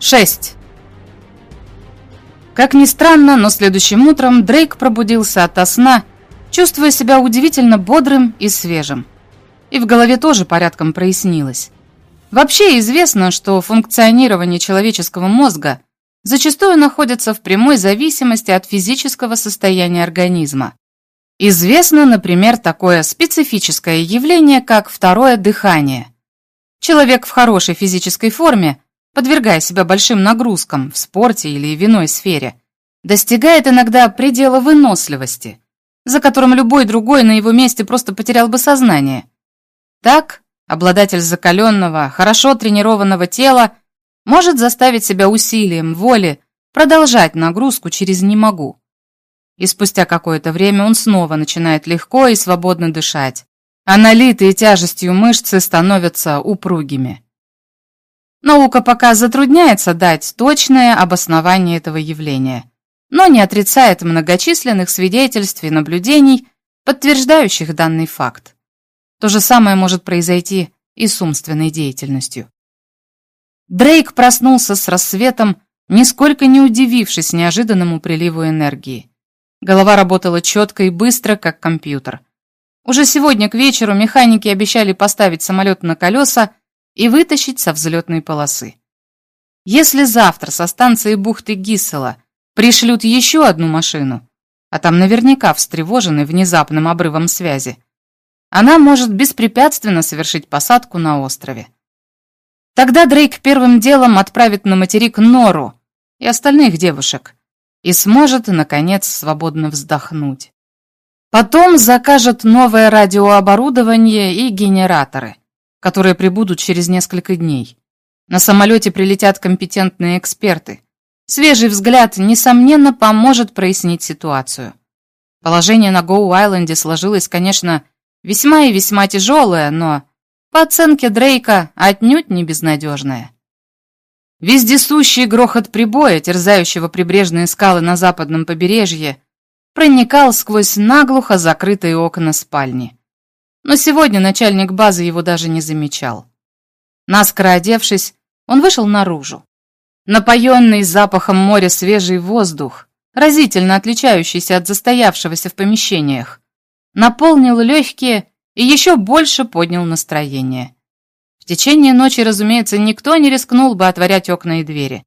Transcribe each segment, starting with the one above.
6. Как ни странно, но следующим утром Дрейк пробудился ото сна, чувствуя себя удивительно бодрым и свежим. И в голове тоже порядком прояснилось. Вообще известно, что функционирование человеческого мозга зачастую находится в прямой зависимости от физического состояния организма. Известно, например, такое специфическое явление, как второе дыхание. Человек в хорошей физической форме подвергая себя большим нагрузкам в спорте или в иной сфере, достигает иногда предела выносливости, за которым любой другой на его месте просто потерял бы сознание. Так, обладатель закаленного, хорошо тренированного тела может заставить себя усилием воли продолжать нагрузку через «не могу». И спустя какое-то время он снова начинает легко и свободно дышать, а налитые тяжестью мышцы становятся упругими. Наука пока затрудняется дать точное обоснование этого явления, но не отрицает многочисленных свидетельств и наблюдений, подтверждающих данный факт. То же самое может произойти и с умственной деятельностью. Дрейк проснулся с рассветом, нисколько не удивившись неожиданному приливу энергии. Голова работала четко и быстро, как компьютер. Уже сегодня к вечеру механики обещали поставить самолет на колеса и вытащить со взлетной полосы. Если завтра со станции бухты Гиссела пришлют еще одну машину, а там наверняка встревожены внезапным обрывом связи, она может беспрепятственно совершить посадку на острове. Тогда Дрейк первым делом отправит на материк Нору и остальных девушек и сможет, наконец, свободно вздохнуть. Потом закажет новое радиооборудование и генераторы которые прибудут через несколько дней. На самолете прилетят компетентные эксперты. Свежий взгляд, несомненно, поможет прояснить ситуацию. Положение на Гоу-Айленде сложилось, конечно, весьма и весьма тяжелое, но, по оценке Дрейка, отнюдь не безнадежное. Вездесущий грохот прибоя, терзающего прибрежные скалы на западном побережье, проникал сквозь наглухо закрытые окна спальни но сегодня начальник базы его даже не замечал. Наскоро одевшись, он вышел наружу. Напоенный запахом моря свежий воздух, разительно отличающийся от застоявшегося в помещениях, наполнил легкие и еще больше поднял настроение. В течение ночи, разумеется, никто не рискнул бы отворять окна и двери.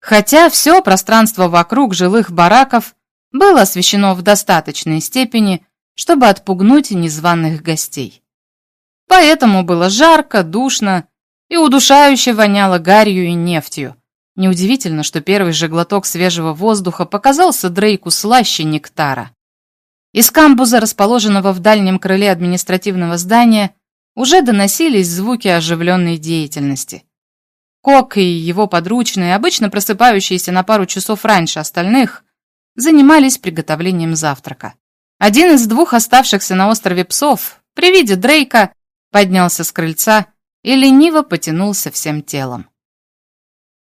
Хотя все пространство вокруг жилых бараков было освещено в достаточной степени, чтобы отпугнуть незваных гостей. Поэтому было жарко, душно и удушающе воняло гарью и нефтью. Неудивительно, что первый же глоток свежего воздуха показался Дрейку слаще нектара. Из камбуза, расположенного в дальнем крыле административного здания, уже доносились звуки оживленной деятельности. Кок и его подручные, обычно просыпающиеся на пару часов раньше остальных, занимались приготовлением завтрака. Один из двух оставшихся на острове псов при виде Дрейка поднялся с крыльца и лениво потянулся всем телом.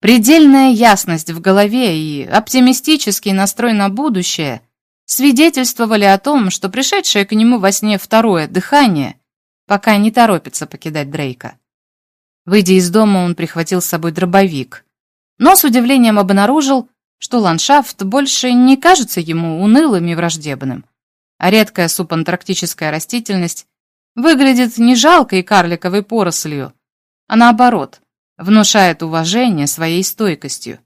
Предельная ясность в голове и оптимистический настрой на будущее свидетельствовали о том, что пришедшее к нему во сне второе дыхание пока не торопится покидать Дрейка. Выйдя из дома, он прихватил с собой дробовик, но с удивлением обнаружил, что ландшафт больше не кажется ему унылым и враждебным а редкая субантарктическая растительность выглядит не жалкой карликовой порослью, а наоборот, внушает уважение своей стойкостью.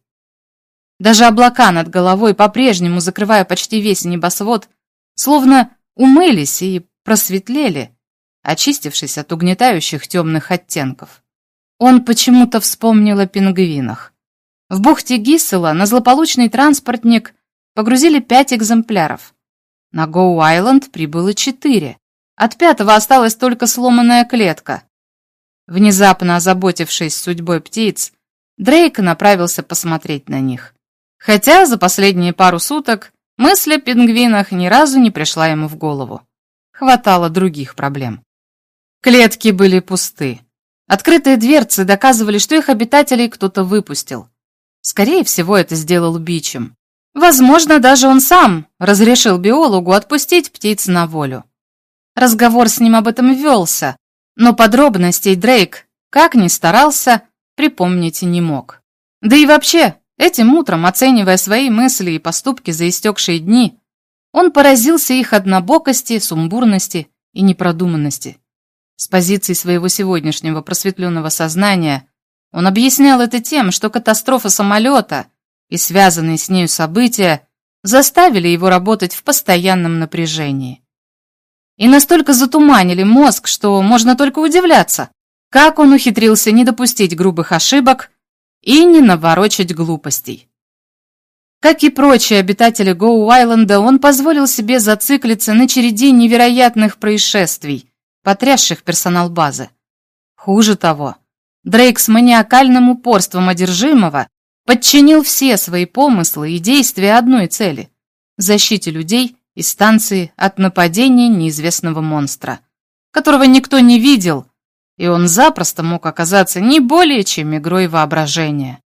Даже облака над головой, по-прежнему закрывая почти весь небосвод, словно умылись и просветлели, очистившись от угнетающих темных оттенков. Он почему-то вспомнил о пингвинах. В бухте Гиссела на злополучный транспортник погрузили пять экземпляров. На Гоу-Айленд прибыло четыре. От пятого осталась только сломанная клетка. Внезапно озаботившись судьбой птиц, Дрейк направился посмотреть на них. Хотя за последние пару суток мысль о пингвинах ни разу не пришла ему в голову. Хватало других проблем. Клетки были пусты. Открытые дверцы доказывали, что их обитателей кто-то выпустил. Скорее всего, это сделал Бичем. Возможно, даже он сам разрешил биологу отпустить птиц на волю. Разговор с ним об этом велся, но подробностей Дрейк, как ни старался, припомнить не мог. Да и вообще, этим утром, оценивая свои мысли и поступки за истекшие дни, он поразился их однобокости, сумбурности и непродуманности. С позиции своего сегодняшнего просветленного сознания он объяснял это тем, что катастрофа самолета и связанные с нею события заставили его работать в постоянном напряжении. И настолько затуманили мозг, что можно только удивляться, как он ухитрился не допустить грубых ошибок и не наворочать глупостей. Как и прочие обитатели Гоу-Айленда, он позволил себе зациклиться на череде невероятных происшествий, потрясших персонал базы. Хуже того, Дрейк с маниакальным упорством одержимого подчинил все свои помыслы и действия одной цели – защите людей и станции от нападения неизвестного монстра, которого никто не видел, и он запросто мог оказаться не более чем игрой воображения.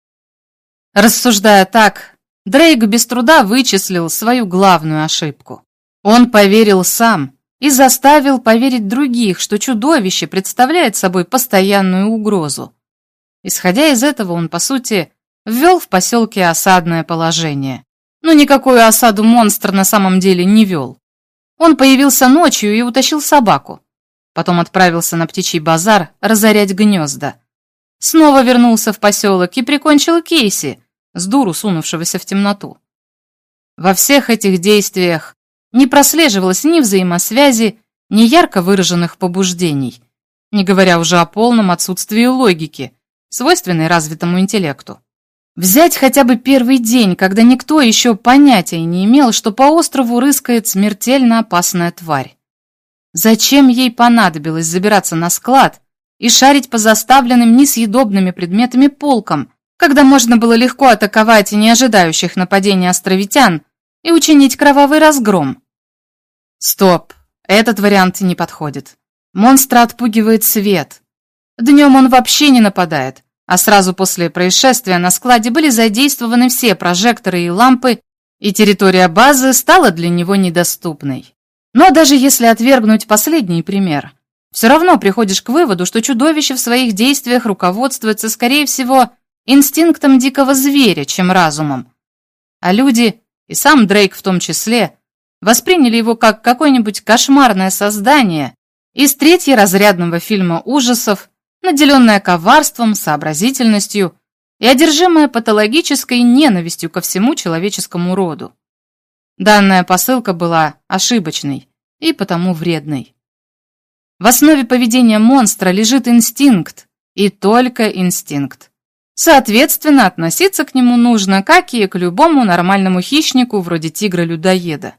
Рассуждая так, Дрейк без труда вычислил свою главную ошибку. Он поверил сам и заставил поверить других, что чудовище представляет собой постоянную угрозу. Исходя из этого, он, по сути, ввел в поселке осадное положение. Но никакую осаду монстр на самом деле не вел. Он появился ночью и утащил собаку. Потом отправился на птичий базар разорять гнезда. Снова вернулся в поселок и прикончил Кейси, с дуру сунувшегося в темноту. Во всех этих действиях не прослеживалось ни взаимосвязи, ни ярко выраженных побуждений, не говоря уже о полном отсутствии логики, свойственной развитому интеллекту. Взять хотя бы первый день, когда никто еще понятия не имел, что по острову рыскает смертельно опасная тварь. Зачем ей понадобилось забираться на склад и шарить по заставленным несъедобными предметами полкам, когда можно было легко атаковать неожидающих нападений островитян и учинить кровавый разгром. Стоп, этот вариант не подходит. Монстра отпугивает свет. Днем он вообще не нападает, а сразу после происшествия на складе были задействованы все прожекторы и лампы, и территория базы стала для него недоступной. Но даже если отвергнуть последний пример, все равно приходишь к выводу, что чудовище в своих действиях руководствуется, скорее всего, инстинктом дикого зверя, чем разумом. А люди, и сам Дрейк в том числе, восприняли его как какое-нибудь кошмарное создание из третьеразрядного фильма ужасов, наделенное коварством, сообразительностью и одержимое патологической ненавистью ко всему человеческому роду. Данная посылка была ошибочной и потому вредной. В основе поведения монстра лежит инстинкт, и только инстинкт. Соответственно, относиться к нему нужно, как и к любому нормальному хищнику вроде тигра-людоеда.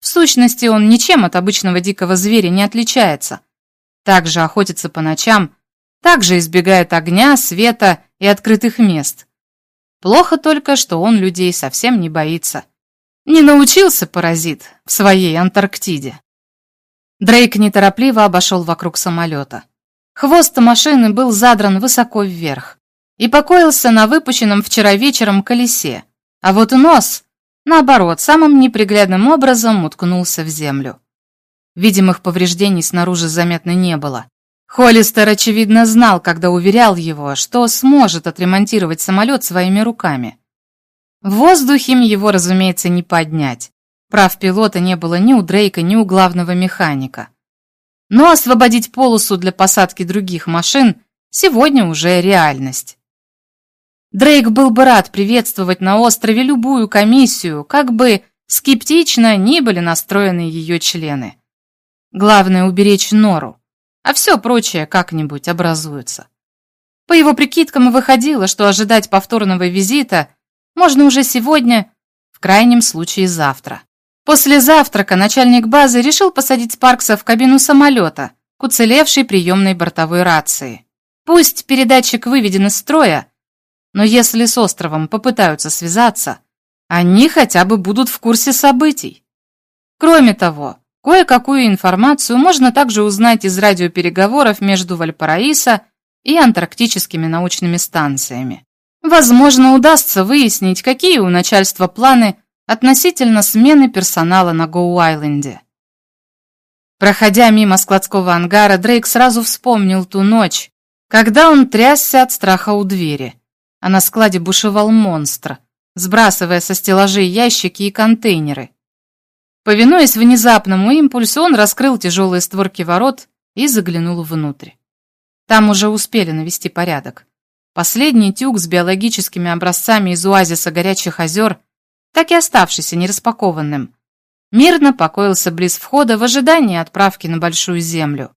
В сущности, он ничем от обычного дикого зверя не отличается. Также охотится по ночам, также избегает огня, света и открытых мест. Плохо только, что он людей совсем не боится. Не научился паразит в своей Антарктиде. Дрейк неторопливо обошел вокруг самолета. Хвост машины был задран высоко вверх и покоился на выпущенном вчера вечером колесе, а вот нос, наоборот, самым неприглядным образом уткнулся в землю. Видимых повреждений снаружи заметно не было. Холлистер, очевидно, знал, когда уверял его, что сможет отремонтировать самолет своими руками. В воздухе его, разумеется, не поднять. Прав пилота не было ни у Дрейка, ни у главного механика. Но освободить полосу для посадки других машин сегодня уже реальность. Дрейк был бы рад приветствовать на острове любую комиссию, как бы скептично ни были настроены ее члены. Главное уберечь нору, а все прочее как-нибудь образуется. По его прикидкам выходило, что ожидать повторного визита можно уже сегодня, в крайнем случае завтра. После завтрака начальник базы решил посадить Спаркса в кабину самолета к уцелевшей приемной бортовой рации. Пусть передатчик выведен из строя, но если с островом попытаются связаться, они хотя бы будут в курсе событий. Кроме того, кое-какую информацию можно также узнать из радиопереговоров между Вальпараисо и антарктическими научными станциями. Возможно, удастся выяснить, какие у начальства планы относительно смены персонала на Гоу-Айленде. Проходя мимо складского ангара, Дрейк сразу вспомнил ту ночь, когда он трясся от страха у двери а на складе бушевал монстр, сбрасывая со стеллажей ящики и контейнеры. Повинуясь внезапному импульсу, он раскрыл тяжелые створки ворот и заглянул внутрь. Там уже успели навести порядок. Последний тюк с биологическими образцами из оазиса горячих озер, так и оставшийся нераспакованным, мирно покоился близ входа в ожидании отправки на Большую Землю.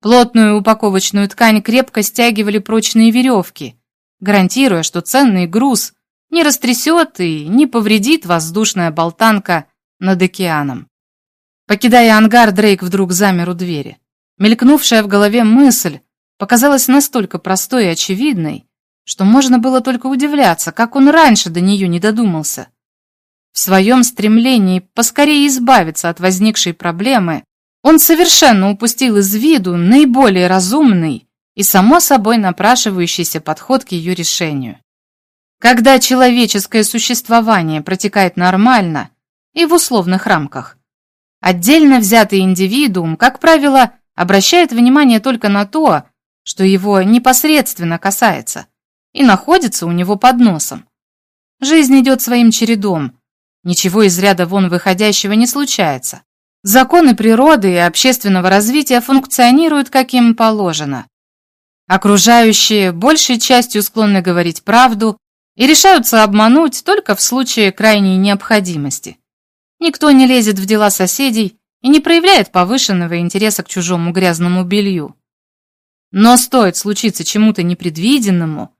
Плотную упаковочную ткань крепко стягивали прочные веревки, гарантируя, что ценный груз не растрясет и не повредит воздушная болтанка над океаном. Покидая ангар, Дрейк вдруг замер у двери. Мелькнувшая в голове мысль показалась настолько простой и очевидной, что можно было только удивляться, как он раньше до нее не додумался. В своем стремлении поскорее избавиться от возникшей проблемы, он совершенно упустил из виду наиболее разумный и само собой напрашивающийся подход к ее решению. Когда человеческое существование протекает нормально и в условных рамках, отдельно взятый индивидуум, как правило, обращает внимание только на то, что его непосредственно касается и находится у него под носом. Жизнь идет своим чередом, ничего из ряда вон выходящего не случается. Законы природы и общественного развития функционируют как им положено. Окружающие большей частью склонны говорить правду и решаются обмануть только в случае крайней необходимости. Никто не лезет в дела соседей и не проявляет повышенного интереса к чужому грязному белью. Но стоит случиться чему-то непредвиденному,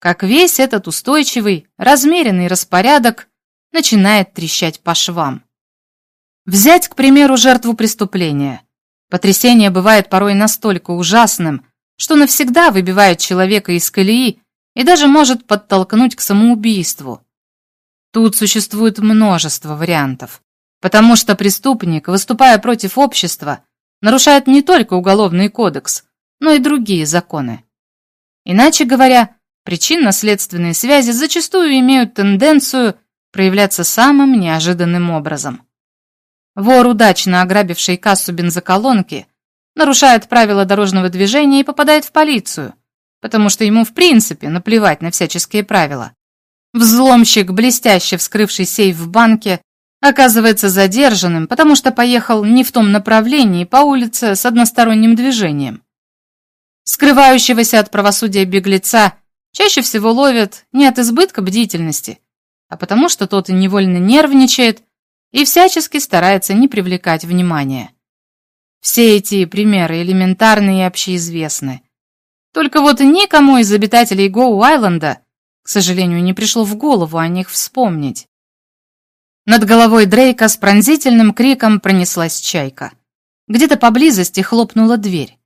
как весь этот устойчивый, размеренный распорядок начинает трещать по швам. Взять, к примеру, жертву преступления. Потрясение бывает порой настолько ужасным, что навсегда выбивает человека из колеи и даже может подтолкнуть к самоубийству. Тут существует множество вариантов, потому что преступник, выступая против общества, нарушает не только уголовный кодекс, но и другие законы. Иначе говоря, причинно-следственные связи зачастую имеют тенденцию проявляться самым неожиданным образом. Вор, удачно ограбивший кассу бензоколонки, нарушает правила дорожного движения и попадает в полицию, потому что ему в принципе наплевать на всяческие правила. Взломщик, блестяще вскрывший сейф в банке, оказывается задержанным, потому что поехал не в том направлении по улице с односторонним движением. Скрывающегося от правосудия беглеца чаще всего ловят не от избытка бдительности, а потому что тот невольно нервничает и всячески старается не привлекать внимания. Все эти примеры элементарны и общеизвестны. Только вот никому из обитателей Гоу-Айленда, к сожалению, не пришло в голову о них вспомнить. Над головой Дрейка с пронзительным криком пронеслась чайка. Где-то поблизости хлопнула дверь.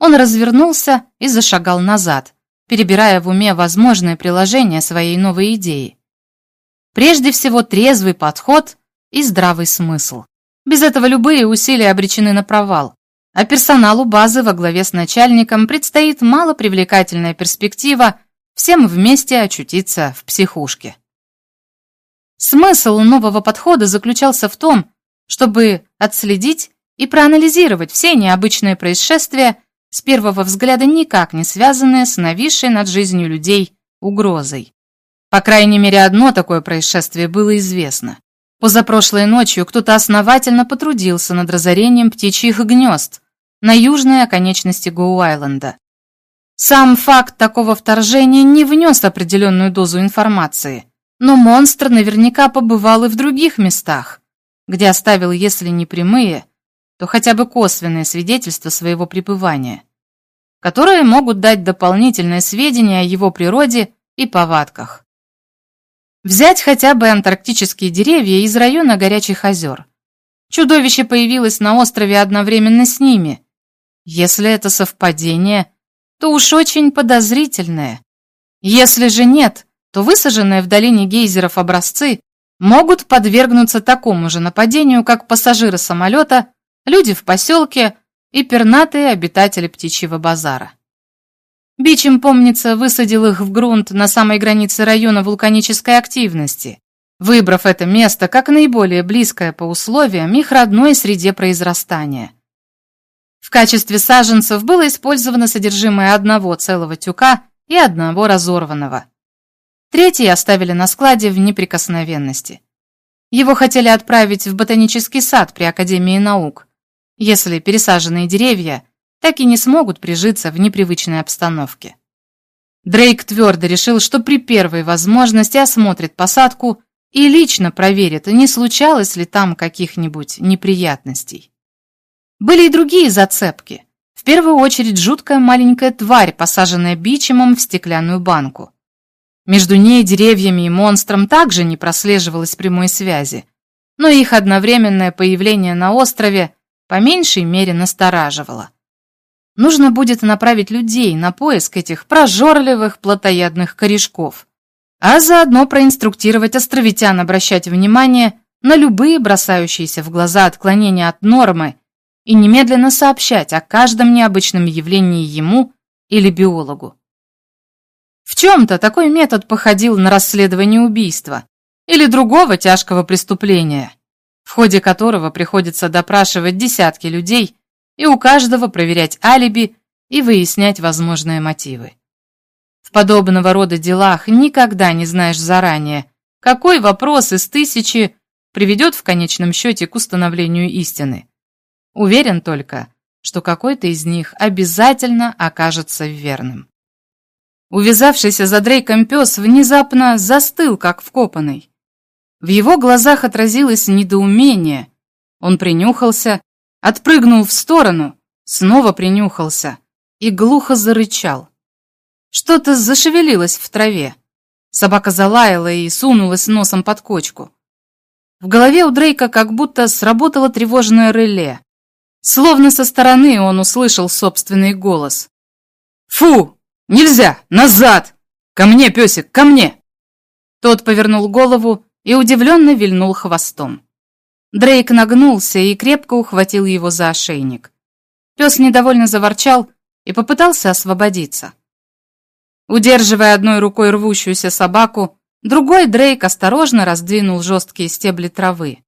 Он развернулся и зашагал назад, перебирая в уме возможные приложения своей новой идеи. Прежде всего трезвый подход и здравый смысл. Без этого любые усилия обречены на провал. А персоналу базы во главе с начальником предстоит малопривлекательная перспектива всем вместе очутиться в психушке. Смысл нового подхода заключался в том, чтобы отследить и проанализировать все необычные происшествия, с первого взгляда никак не связанные с нависшей над жизнью людей угрозой. По крайней мере, одно такое происшествие было известно. Позапрошлой ночью кто-то основательно потрудился над разорением птичьих гнезд на южной оконечности Гоу-Айленда. Сам факт такого вторжения не внес определенную дозу информации, но монстр наверняка побывал и в других местах, где оставил, если не прямые, то хотя бы косвенные свидетельства своего пребывания, которые могут дать дополнительные сведения о его природе и повадках. Взять хотя бы антарктические деревья из района горячих озер. Чудовище появилось на острове одновременно с ними. Если это совпадение, то уж очень подозрительное. Если же нет, то высаженные в долине гейзеров образцы могут подвергнуться такому же нападению, как пассажиры самолета, люди в поселке и пернатые обитатели птичьего базара. Бичем, помнится, высадил их в грунт на самой границе района вулканической активности, выбрав это место как наиболее близкое по условиям их родной среде произрастания. В качестве саженцев было использовано содержимое одного целого тюка и одного разорванного. Третий оставили на складе в неприкосновенности. Его хотели отправить в ботанический сад при Академии наук, если пересаженные деревья так и не смогут прижиться в непривычной обстановке. Дрейк твердо решил, что при первой возможности осмотрит посадку и лично проверит, не случалось ли там каких-нибудь неприятностей. Были и другие зацепки. В первую очередь жуткая маленькая тварь, посаженная бичемом в стеклянную банку. Между ней, деревьями и монстром также не прослеживалось прямой связи, но их одновременное появление на острове по меньшей мере настораживало. Нужно будет направить людей на поиск этих прожорливых плотоядных корешков, а заодно проинструктировать островитян обращать внимание на любые бросающиеся в глаза отклонения от нормы и немедленно сообщать о каждом необычном явлении ему или биологу. В чем-то такой метод походил на расследование убийства или другого тяжкого преступления, в ходе которого приходится допрашивать десятки людей и у каждого проверять алиби и выяснять возможные мотивы. В подобного рода делах никогда не знаешь заранее, какой вопрос из тысячи приведет в конечном счете к установлению истины. Уверен только, что какой-то из них обязательно окажется верным. Увязавшийся за Дрейком пес внезапно застыл, как вкопанный. В его глазах отразилось недоумение. Он принюхался отпрыгнул в сторону, снова принюхался и глухо зарычал. Что-то зашевелилось в траве. Собака залаяла и сунулась носом под кочку. В голове у Дрейка как будто сработало тревожное реле. Словно со стороны он услышал собственный голос. «Фу! Нельзя! Назад! Ко мне, песик, ко мне!» Тот повернул голову и удивленно вильнул хвостом. Дрейк нагнулся и крепко ухватил его за ошейник. Пес недовольно заворчал и попытался освободиться. Удерживая одной рукой рвущуюся собаку, другой Дрейк осторожно раздвинул жесткие стебли травы.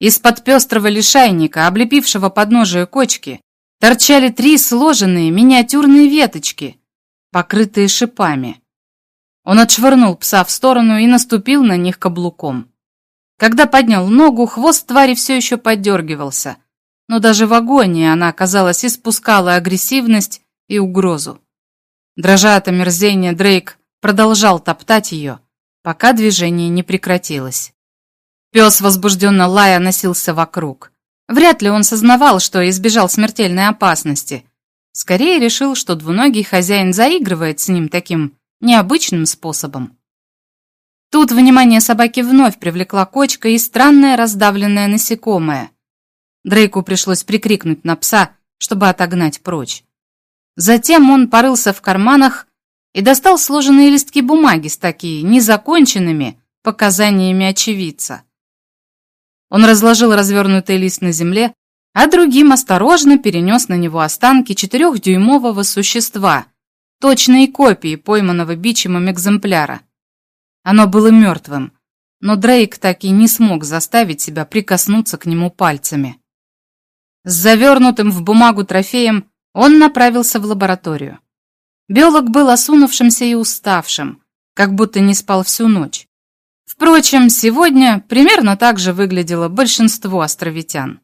Из-под пестрого лишайника, облепившего подножие кочки, торчали три сложенные миниатюрные веточки, покрытые шипами. Он отшвырнул пса в сторону и наступил на них каблуком. Когда поднял ногу, хвост твари все еще поддергивался, но даже в агонии она, казалось, испускала агрессивность и угрозу. Дрожа от омерзения, Дрейк продолжал топтать ее, пока движение не прекратилось. Пес, возбужденно лая, носился вокруг. Вряд ли он сознавал, что избежал смертельной опасности. Скорее решил, что двуногий хозяин заигрывает с ним таким необычным способом. Тут внимание собаки вновь привлекла кочка и странное раздавленное насекомое. Дрейку пришлось прикрикнуть на пса, чтобы отогнать прочь. Затем он порылся в карманах и достал сложенные листки бумаги с такими незаконченными показаниями очевидца. Он разложил развернутый лист на земле, а другим осторожно перенес на него останки четырехдюймового существа, точные копии пойманного бичемом экземпляра. Оно было мертвым, но Дрейк так и не смог заставить себя прикоснуться к нему пальцами. С завернутым в бумагу трофеем он направился в лабораторию. Биолог был осунувшимся и уставшим, как будто не спал всю ночь. Впрочем, сегодня примерно так же выглядело большинство островитян.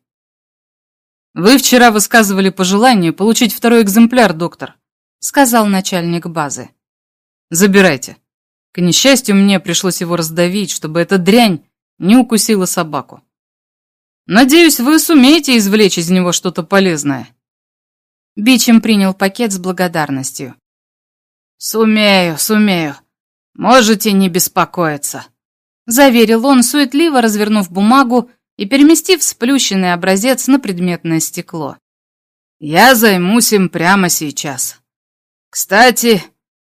«Вы вчера высказывали пожелание получить второй экземпляр, доктор», сказал начальник базы. «Забирайте. К несчастью, мне пришлось его раздавить, чтобы эта дрянь не укусила собаку. Надеюсь, вы сумеете извлечь из него что-то полезное. Бичем принял пакет с благодарностью. «Сумею, сумею. Можете не беспокоиться», — заверил он, суетливо развернув бумагу и переместив сплющенный образец на предметное стекло. «Я займусь им прямо сейчас. Кстати,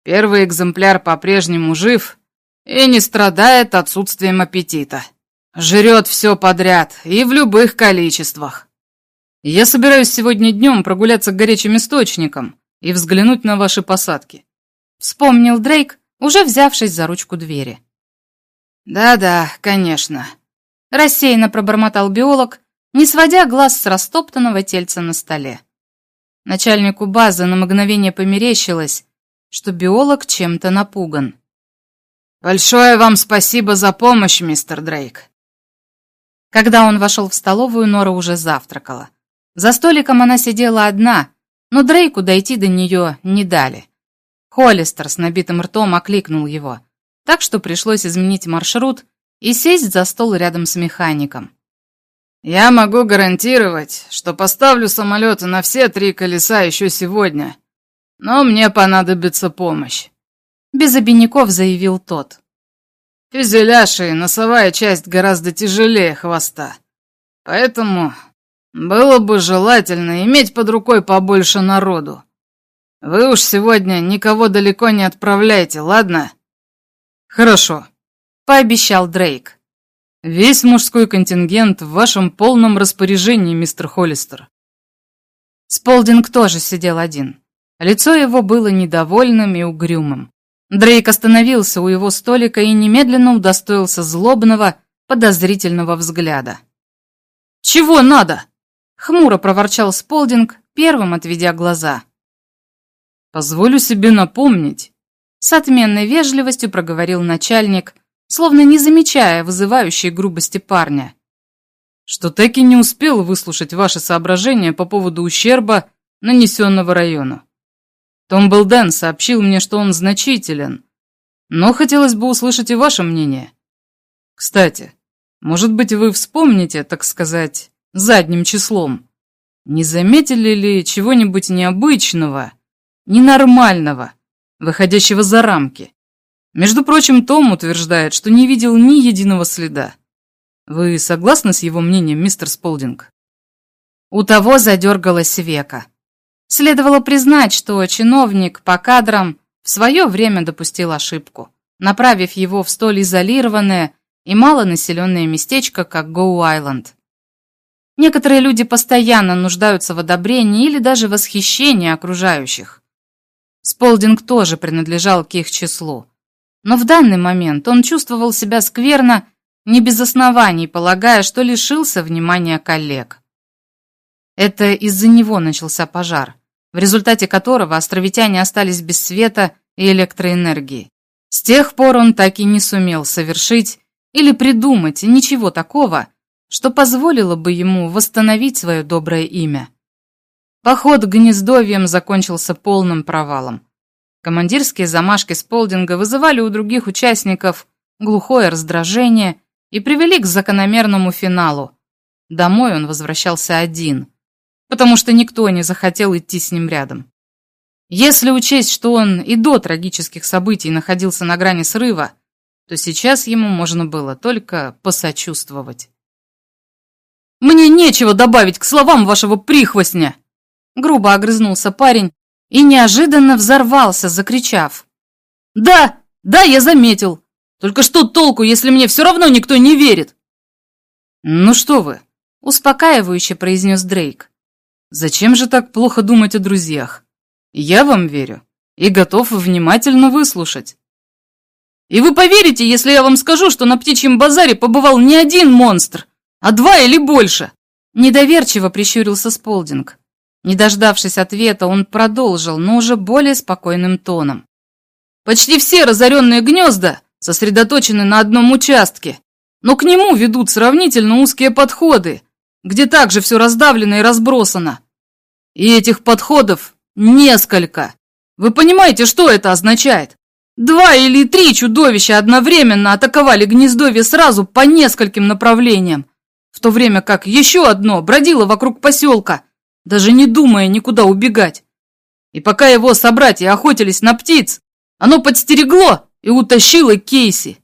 Первый экземпляр по-прежнему жив и не страдает отсутствием аппетита. Жрет все подряд и в любых количествах. Я собираюсь сегодня днем прогуляться к горячим источникам и взглянуть на ваши посадки. Вспомнил Дрейк, уже взявшись за ручку двери. «Да-да, конечно», — рассеянно пробормотал биолог, не сводя глаз с растоптанного тельца на столе. Начальнику базы на мгновение померещилось, что биолог чем-то напуган. «Большое вам спасибо за помощь, мистер Дрейк». Когда он вошел в столовую, Нора уже завтракала. За столиком она сидела одна, но Дрейку дойти до нее не дали. Холлистер с набитым ртом окликнул его, так что пришлось изменить маршрут и сесть за стол рядом с механиком. «Я могу гарантировать, что поставлю самолеты на все три колеса еще сегодня, но мне понадобится помощь», — без обиняков заявил тот. «Фюзеляж и носовая часть гораздо тяжелее хвоста, поэтому было бы желательно иметь под рукой побольше народу. Вы уж сегодня никого далеко не отправляйте, ладно? Хорошо, пообещал Дрейк. Весь мужской контингент в вашем полном распоряжении, мистер Холлистер. Сполдинг тоже сидел один. Лицо его было недовольным и угрюмым. Дрейк остановился у его столика и немедленно удостоился злобного, подозрительного взгляда. «Чего надо?» — хмуро проворчал Сполдинг, первым отведя глаза. «Позволю себе напомнить», — с отменной вежливостью проговорил начальник, словно не замечая вызывающей грубости парня. «Что так и не успел выслушать ваши соображения по поводу ущерба, нанесенного району. Том Белден сообщил мне, что он значителен, но хотелось бы услышать и ваше мнение. Кстати, может быть, вы вспомните, так сказать, задним числом, не заметили ли чего-нибудь необычного, ненормального, выходящего за рамки. Между прочим, Том утверждает, что не видел ни единого следа. Вы согласны с его мнением, мистер Сполдинг? У того задергалось века. Следовало признать, что чиновник по кадрам в свое время допустил ошибку, направив его в столь изолированное и малонаселенное местечко, как Гоу-Айленд. Некоторые люди постоянно нуждаются в одобрении или даже восхищении окружающих. Сполдинг тоже принадлежал к их числу. Но в данный момент он чувствовал себя скверно, не без оснований, полагая, что лишился внимания коллег. Это из-за него начался пожар, в результате которого островитяне остались без света и электроэнергии. С тех пор он так и не сумел совершить или придумать ничего такого, что позволило бы ему восстановить свое доброе имя. Поход к гнездовьям закончился полным провалом. Командирские замашки Сполдинга вызывали у других участников глухое раздражение и привели к закономерному финалу. Домой он возвращался один, потому что никто не захотел идти с ним рядом. Если учесть, что он и до трагических событий находился на грани срыва, то сейчас ему можно было только посочувствовать. «Мне нечего добавить к словам вашего прихвостня!» Грубо огрызнулся парень и неожиданно взорвался, закричав. «Да, да, я заметил. Только что толку, если мне все равно никто не верит?» «Ну что вы», — успокаивающе произнес Дрейк. «Зачем же так плохо думать о друзьях? Я вам верю и готов внимательно выслушать». «И вы поверите, если я вам скажу, что на птичьем базаре побывал не один монстр, а два или больше?» Недоверчиво прищурился Сполдинг. Не дождавшись ответа, он продолжил, но уже более спокойным тоном. «Почти все разоренные гнезда сосредоточены на одном участке, но к нему ведут сравнительно узкие подходы, где также все раздавлено и разбросано. И этих подходов несколько. Вы понимаете, что это означает? Два или три чудовища одновременно атаковали гнездовье сразу по нескольким направлениям, в то время как еще одно бродило вокруг поселка – даже не думая никуда убегать. И пока его собратья охотились на птиц, оно подстерегло и утащило Кейси.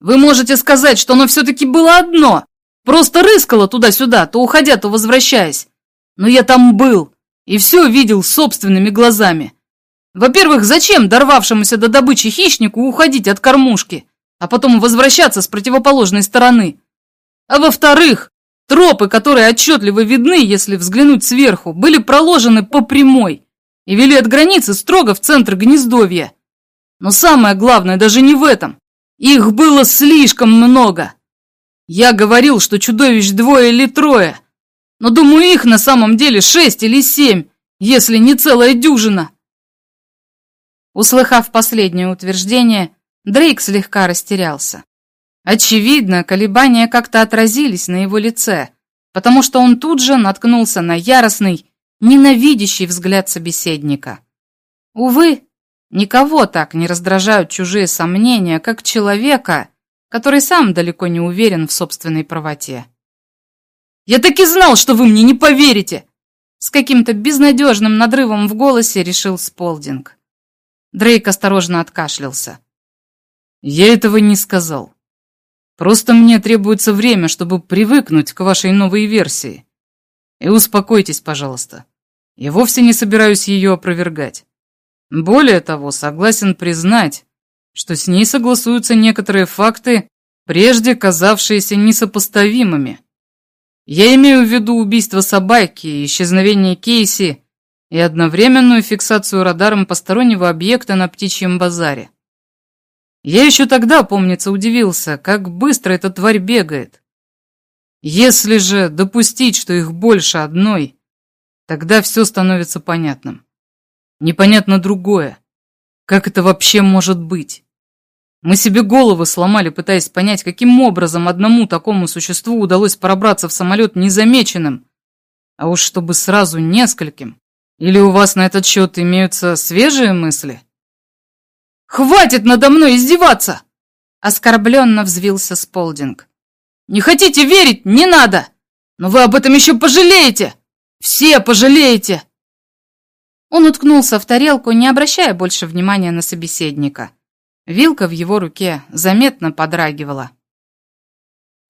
Вы можете сказать, что оно все-таки было одно, просто рыскало туда-сюда, то уходя, то возвращаясь. Но я там был и все видел собственными глазами. Во-первых, зачем дорвавшемуся до добычи хищнику уходить от кормушки, а потом возвращаться с противоположной стороны? А во-вторых, Тропы, которые отчетливо видны, если взглянуть сверху, были проложены по прямой и вели от границы строго в центр гнездовья. Но самое главное даже не в этом. Их было слишком много. Я говорил, что чудовищ двое или трое, но думаю, их на самом деле шесть или семь, если не целая дюжина. Услыхав последнее утверждение, Дрейк слегка растерялся. Очевидно, колебания как-то отразились на его лице, потому что он тут же наткнулся на яростный, ненавидящий взгляд собеседника. Увы, никого так не раздражают чужие сомнения, как человека, который сам далеко не уверен в собственной правоте. «Я так и знал, что вы мне не поверите!» С каким-то безнадежным надрывом в голосе решил Сполдинг. Дрейк осторожно откашлялся. «Я этого не сказал. Просто мне требуется время, чтобы привыкнуть к вашей новой версии. И успокойтесь, пожалуйста. Я вовсе не собираюсь ее опровергать. Более того, согласен признать, что с ней согласуются некоторые факты, прежде казавшиеся несопоставимыми. Я имею в виду убийство собаки, исчезновение Кейси и одновременную фиксацию радаром постороннего объекта на птичьем базаре. Я еще тогда, помнится, удивился, как быстро эта тварь бегает. Если же допустить, что их больше одной, тогда все становится понятным. Непонятно другое. Как это вообще может быть? Мы себе головы сломали, пытаясь понять, каким образом одному такому существу удалось пробраться в самолет незамеченным. А уж чтобы сразу нескольким. Или у вас на этот счет имеются свежие мысли? «Хватит надо мной издеваться!» Оскорбленно взвился Сполдинг. «Не хотите верить? Не надо! Но вы об этом еще пожалеете! Все пожалеете!» Он уткнулся в тарелку, не обращая больше внимания на собеседника. Вилка в его руке заметно подрагивала.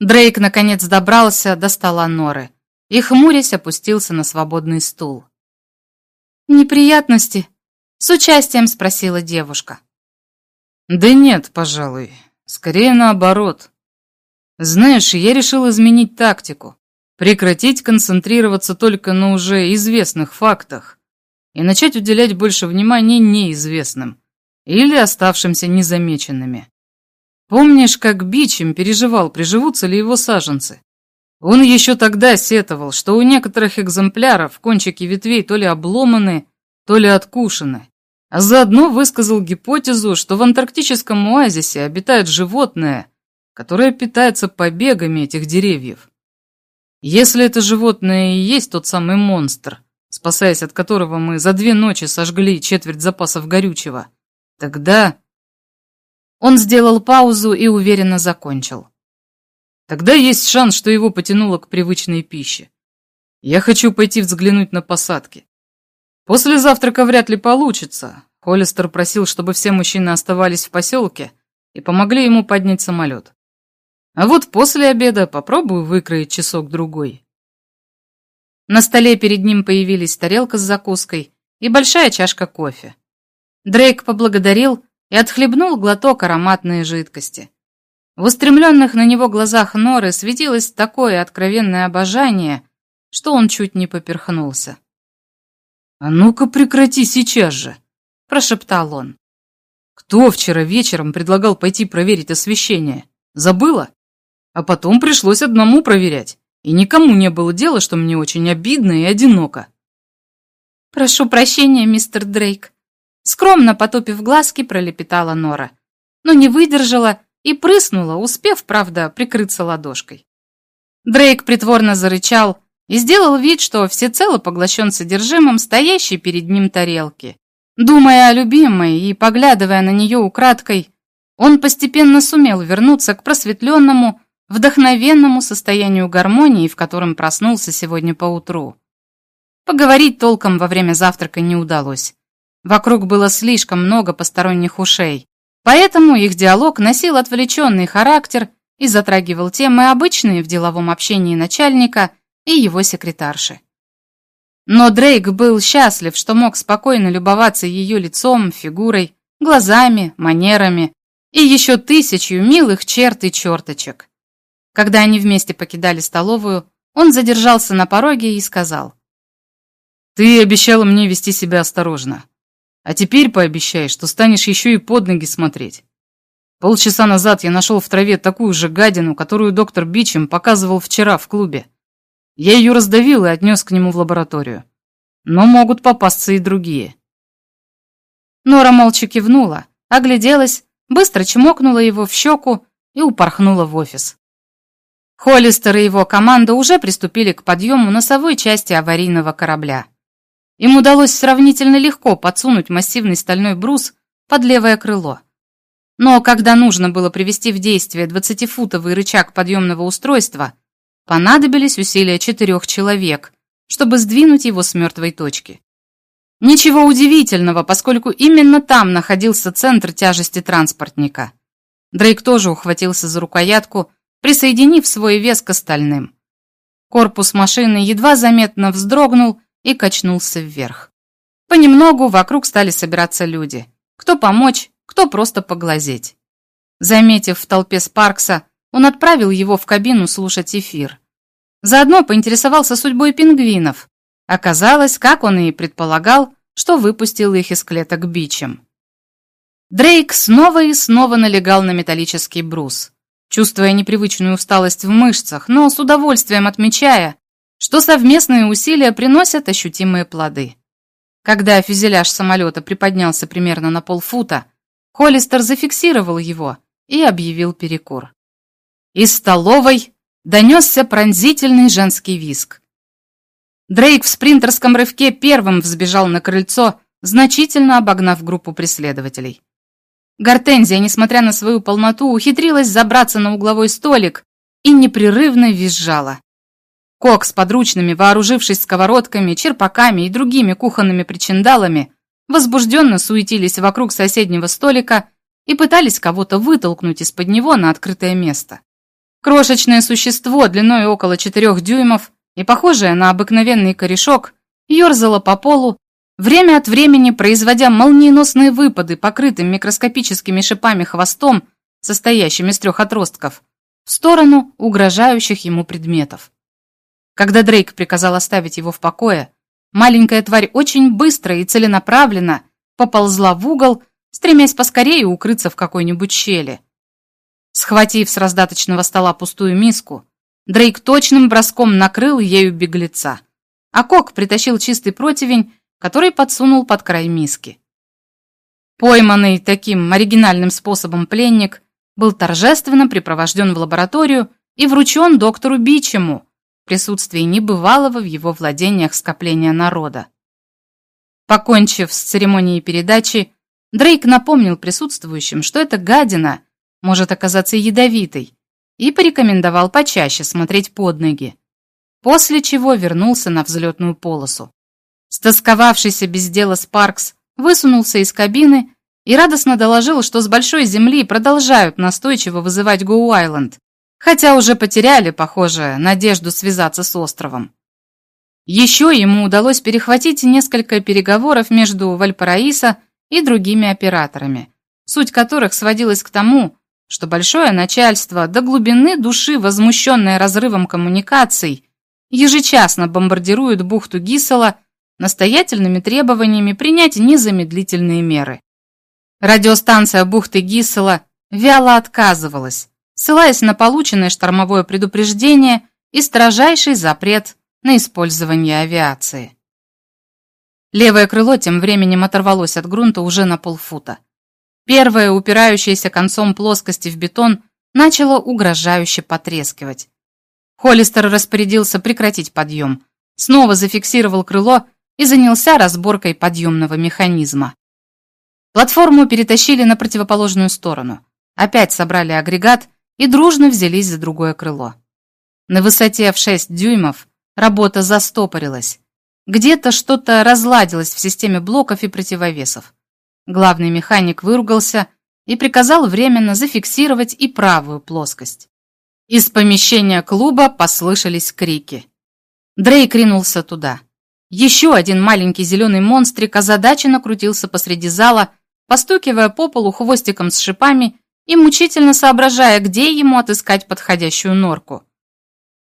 Дрейк наконец добрался до стола Норы и, хмурясь, опустился на свободный стул. «Неприятности?» — с участием спросила девушка. Да нет, пожалуй. Скорее наоборот. Знаешь, я решил изменить тактику. Прекратить концентрироваться только на уже известных фактах и начать уделять больше внимания неизвестным или оставшимся незамеченными. Помнишь, как Бичем переживал, приживутся ли его саженцы? Он еще тогда сетовал, что у некоторых экземпляров кончики ветвей то ли обломаны, то ли откушены а заодно высказал гипотезу, что в антарктическом оазисе обитает животное, которое питается побегами этих деревьев. Если это животное и есть тот самый монстр, спасаясь от которого мы за две ночи сожгли четверть запасов горючего, тогда... Он сделал паузу и уверенно закончил. Тогда есть шанс, что его потянуло к привычной пище. Я хочу пойти взглянуть на посадки. После завтрака вряд ли получится. Холлистер просил, чтобы все мужчины оставались в поселке и помогли ему поднять самолет. А вот после обеда попробую выкроить часок-другой. На столе перед ним появились тарелка с закуской и большая чашка кофе. Дрейк поблагодарил и отхлебнул глоток ароматной жидкости. В устремленных на него глазах Норы светилось такое откровенное обожание, что он чуть не поперхнулся. «А ну-ка прекрати сейчас же!» – прошептал он. «Кто вчера вечером предлагал пойти проверить освещение? Забыла? А потом пришлось одному проверять, и никому не было дела, что мне очень обидно и одиноко». «Прошу прощения, мистер Дрейк», – скромно потупив глазки, пролепетала Нора, но не выдержала и прыснула, успев, правда, прикрыться ладошкой. Дрейк притворно зарычал, и сделал вид, что всецело поглощен содержимым стоящей перед ним тарелки. Думая о любимой и поглядывая на нее украдкой, он постепенно сумел вернуться к просветленному, вдохновенному состоянию гармонии, в котором проснулся сегодня поутру. Поговорить толком во время завтрака не удалось. Вокруг было слишком много посторонних ушей, поэтому их диалог носил отвлеченный характер и затрагивал темы, обычные в деловом общении начальника – и его секретарши. Но Дрейк был счастлив, что мог спокойно любоваться ее лицом, фигурой, глазами, манерами и еще тысячью милых черт и черточек. Когда они вместе покидали столовую, он задержался на пороге и сказал. «Ты обещала мне вести себя осторожно. А теперь пообещай, что станешь еще и под ноги смотреть. Полчаса назад я нашел в траве такую же гадину, которую доктор Бичем показывал вчера в клубе. Я ее раздавил и отнес к нему в лабораторию. Но могут попасться и другие. Нора молча кивнула, огляделась, быстро чмокнула его в щеку и упорхнула в офис. Холлистер и его команда уже приступили к подъему носовой части аварийного корабля. Им удалось сравнительно легко подсунуть массивный стальной брус под левое крыло. Но когда нужно было привести в действие 20-футовый рычаг подъемного устройства, понадобились усилия четырех человек, чтобы сдвинуть его с мертвой точки. Ничего удивительного, поскольку именно там находился центр тяжести транспортника. Дрейк тоже ухватился за рукоятку, присоединив свой вес к остальным. Корпус машины едва заметно вздрогнул и качнулся вверх. Понемногу вокруг стали собираться люди. Кто помочь, кто просто поглазеть. Заметив в толпе Спаркса, он отправил его в кабину слушать эфир. Заодно поинтересовался судьбой пингвинов. Оказалось, как он и предполагал, что выпустил их из клеток бичем. Дрейк снова и снова налегал на металлический брус, чувствуя непривычную усталость в мышцах, но с удовольствием отмечая, что совместные усилия приносят ощутимые плоды. Когда фюзеляж самолета приподнялся примерно на полфута, Холлистер зафиксировал его и объявил перекур. Из столовой донесся пронзительный женский виск. Дрейк в спринтерском рывке первым взбежал на крыльцо, значительно обогнав группу преследователей. Гортензия, несмотря на свою полноту, ухитрилась забраться на угловой столик и непрерывно визжала. Кок с подручными, вооружившись сковородками, черпаками и другими кухонными причиндалами, возбужденно суетились вокруг соседнего столика и пытались кого-то вытолкнуть из-под него на открытое место. Крошечное существо длиной около четырех дюймов и похожее на обыкновенный корешок ерзало по полу, время от времени производя молниеносные выпады покрытым микроскопическими шипами хвостом, состоящим из трех отростков, в сторону угрожающих ему предметов. Когда Дрейк приказал оставить его в покое, Маленькая тварь очень быстро и целенаправленно поползла в угол, стремясь поскорее укрыться в какой-нибудь щели. Схватив с раздаточного стола пустую миску, Дрейк точным броском накрыл ею беглеца, а Кок притащил чистый противень, который подсунул под край миски. Пойманный таким оригинальным способом пленник был торжественно припровожден в лабораторию и вручен доктору Бичему, присутствии небывалого в его владениях скопления народа. Покончив с церемонией передачи, Дрейк напомнил присутствующим, что эта гадина может оказаться ядовитой, и порекомендовал почаще смотреть под ноги, после чего вернулся на взлетную полосу. Стосковавшийся без дела Спаркс высунулся из кабины и радостно доложил, что с большой земли продолжают настойчиво вызывать Гоу-Айленд, хотя уже потеряли, похоже, надежду связаться с островом. Еще ему удалось перехватить несколько переговоров между Вальпараисо и другими операторами, суть которых сводилась к тому, что большое начальство до глубины души, возмущенное разрывом коммуникаций, ежечасно бомбардирует бухту Гиссела настоятельными требованиями принять незамедлительные меры. Радиостанция бухты Гиссела вяло отказывалась, ссылаясь на полученное штормовое предупреждение и строжайший запрет на использование авиации. Левое крыло тем временем оторвалось от грунта уже на полфута. Первое, упирающееся концом плоскости в бетон, начало угрожающе потрескивать. Холлистер распорядился прекратить подъем, снова зафиксировал крыло и занялся разборкой подъемного механизма. Платформу перетащили на противоположную сторону. Опять собрали агрегат и дружно взялись за другое крыло. На высоте в 6 дюймов работа застопорилась. Где-то что-то разладилось в системе блоков и противовесов. Главный механик выругался и приказал временно зафиксировать и правую плоскость. Из помещения клуба послышались крики. Дрейк ринулся туда. Еще один маленький зеленый монстрик озадаченно крутился посреди зала, постукивая по полу хвостиком с шипами и мучительно соображая, где ему отыскать подходящую норку.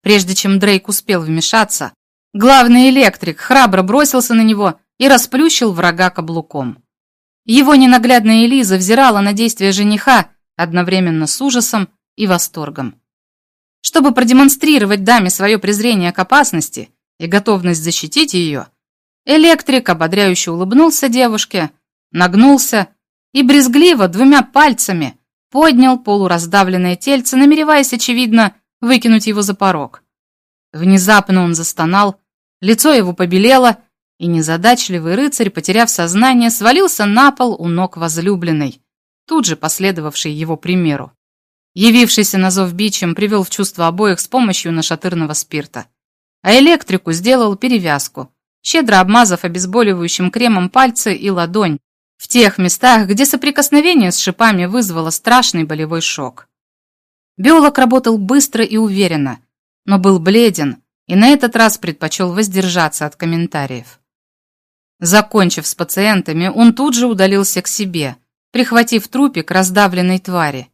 Прежде чем Дрейк успел вмешаться, главный электрик храбро бросился на него и расплющил врага каблуком. Его ненаглядная Элиза взирала на действия жениха одновременно с ужасом и восторгом. Чтобы продемонстрировать даме свое презрение к опасности и готовность защитить ее, электрик ободряюще улыбнулся девушке, нагнулся и брезгливо двумя пальцами поднял полураздавленное тельце, намереваясь, очевидно, выкинуть его за порог. Внезапно он застонал, лицо его побелело, и незадачливый рыцарь, потеряв сознание, свалился на пол у ног возлюбленной, тут же последовавшей его примеру. Явившийся на зов бичем привел в чувство обоих с помощью нашатырного спирта. А электрику сделал перевязку, щедро обмазав обезболивающим кремом пальцы и ладонь, в тех местах, где соприкосновение с шипами вызвало страшный болевой шок. Биолог работал быстро и уверенно, но был бледен и на этот раз предпочел воздержаться от комментариев. Закончив с пациентами, он тут же удалился к себе, прихватив трупик раздавленной твари.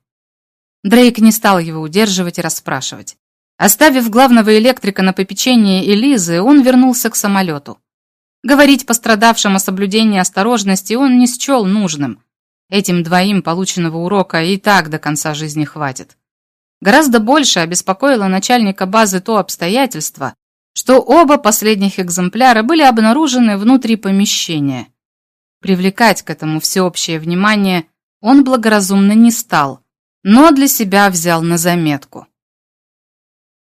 Дрейк не стал его удерживать и расспрашивать. Оставив главного электрика на попечение Элизы, он вернулся к самолету. Говорить пострадавшим о соблюдении осторожности он не счел нужным. Этим двоим полученного урока и так до конца жизни хватит. Гораздо больше обеспокоило начальника базы то обстоятельство, что оба последних экземпляра были обнаружены внутри помещения. Привлекать к этому всеобщее внимание он благоразумно не стал, но для себя взял на заметку.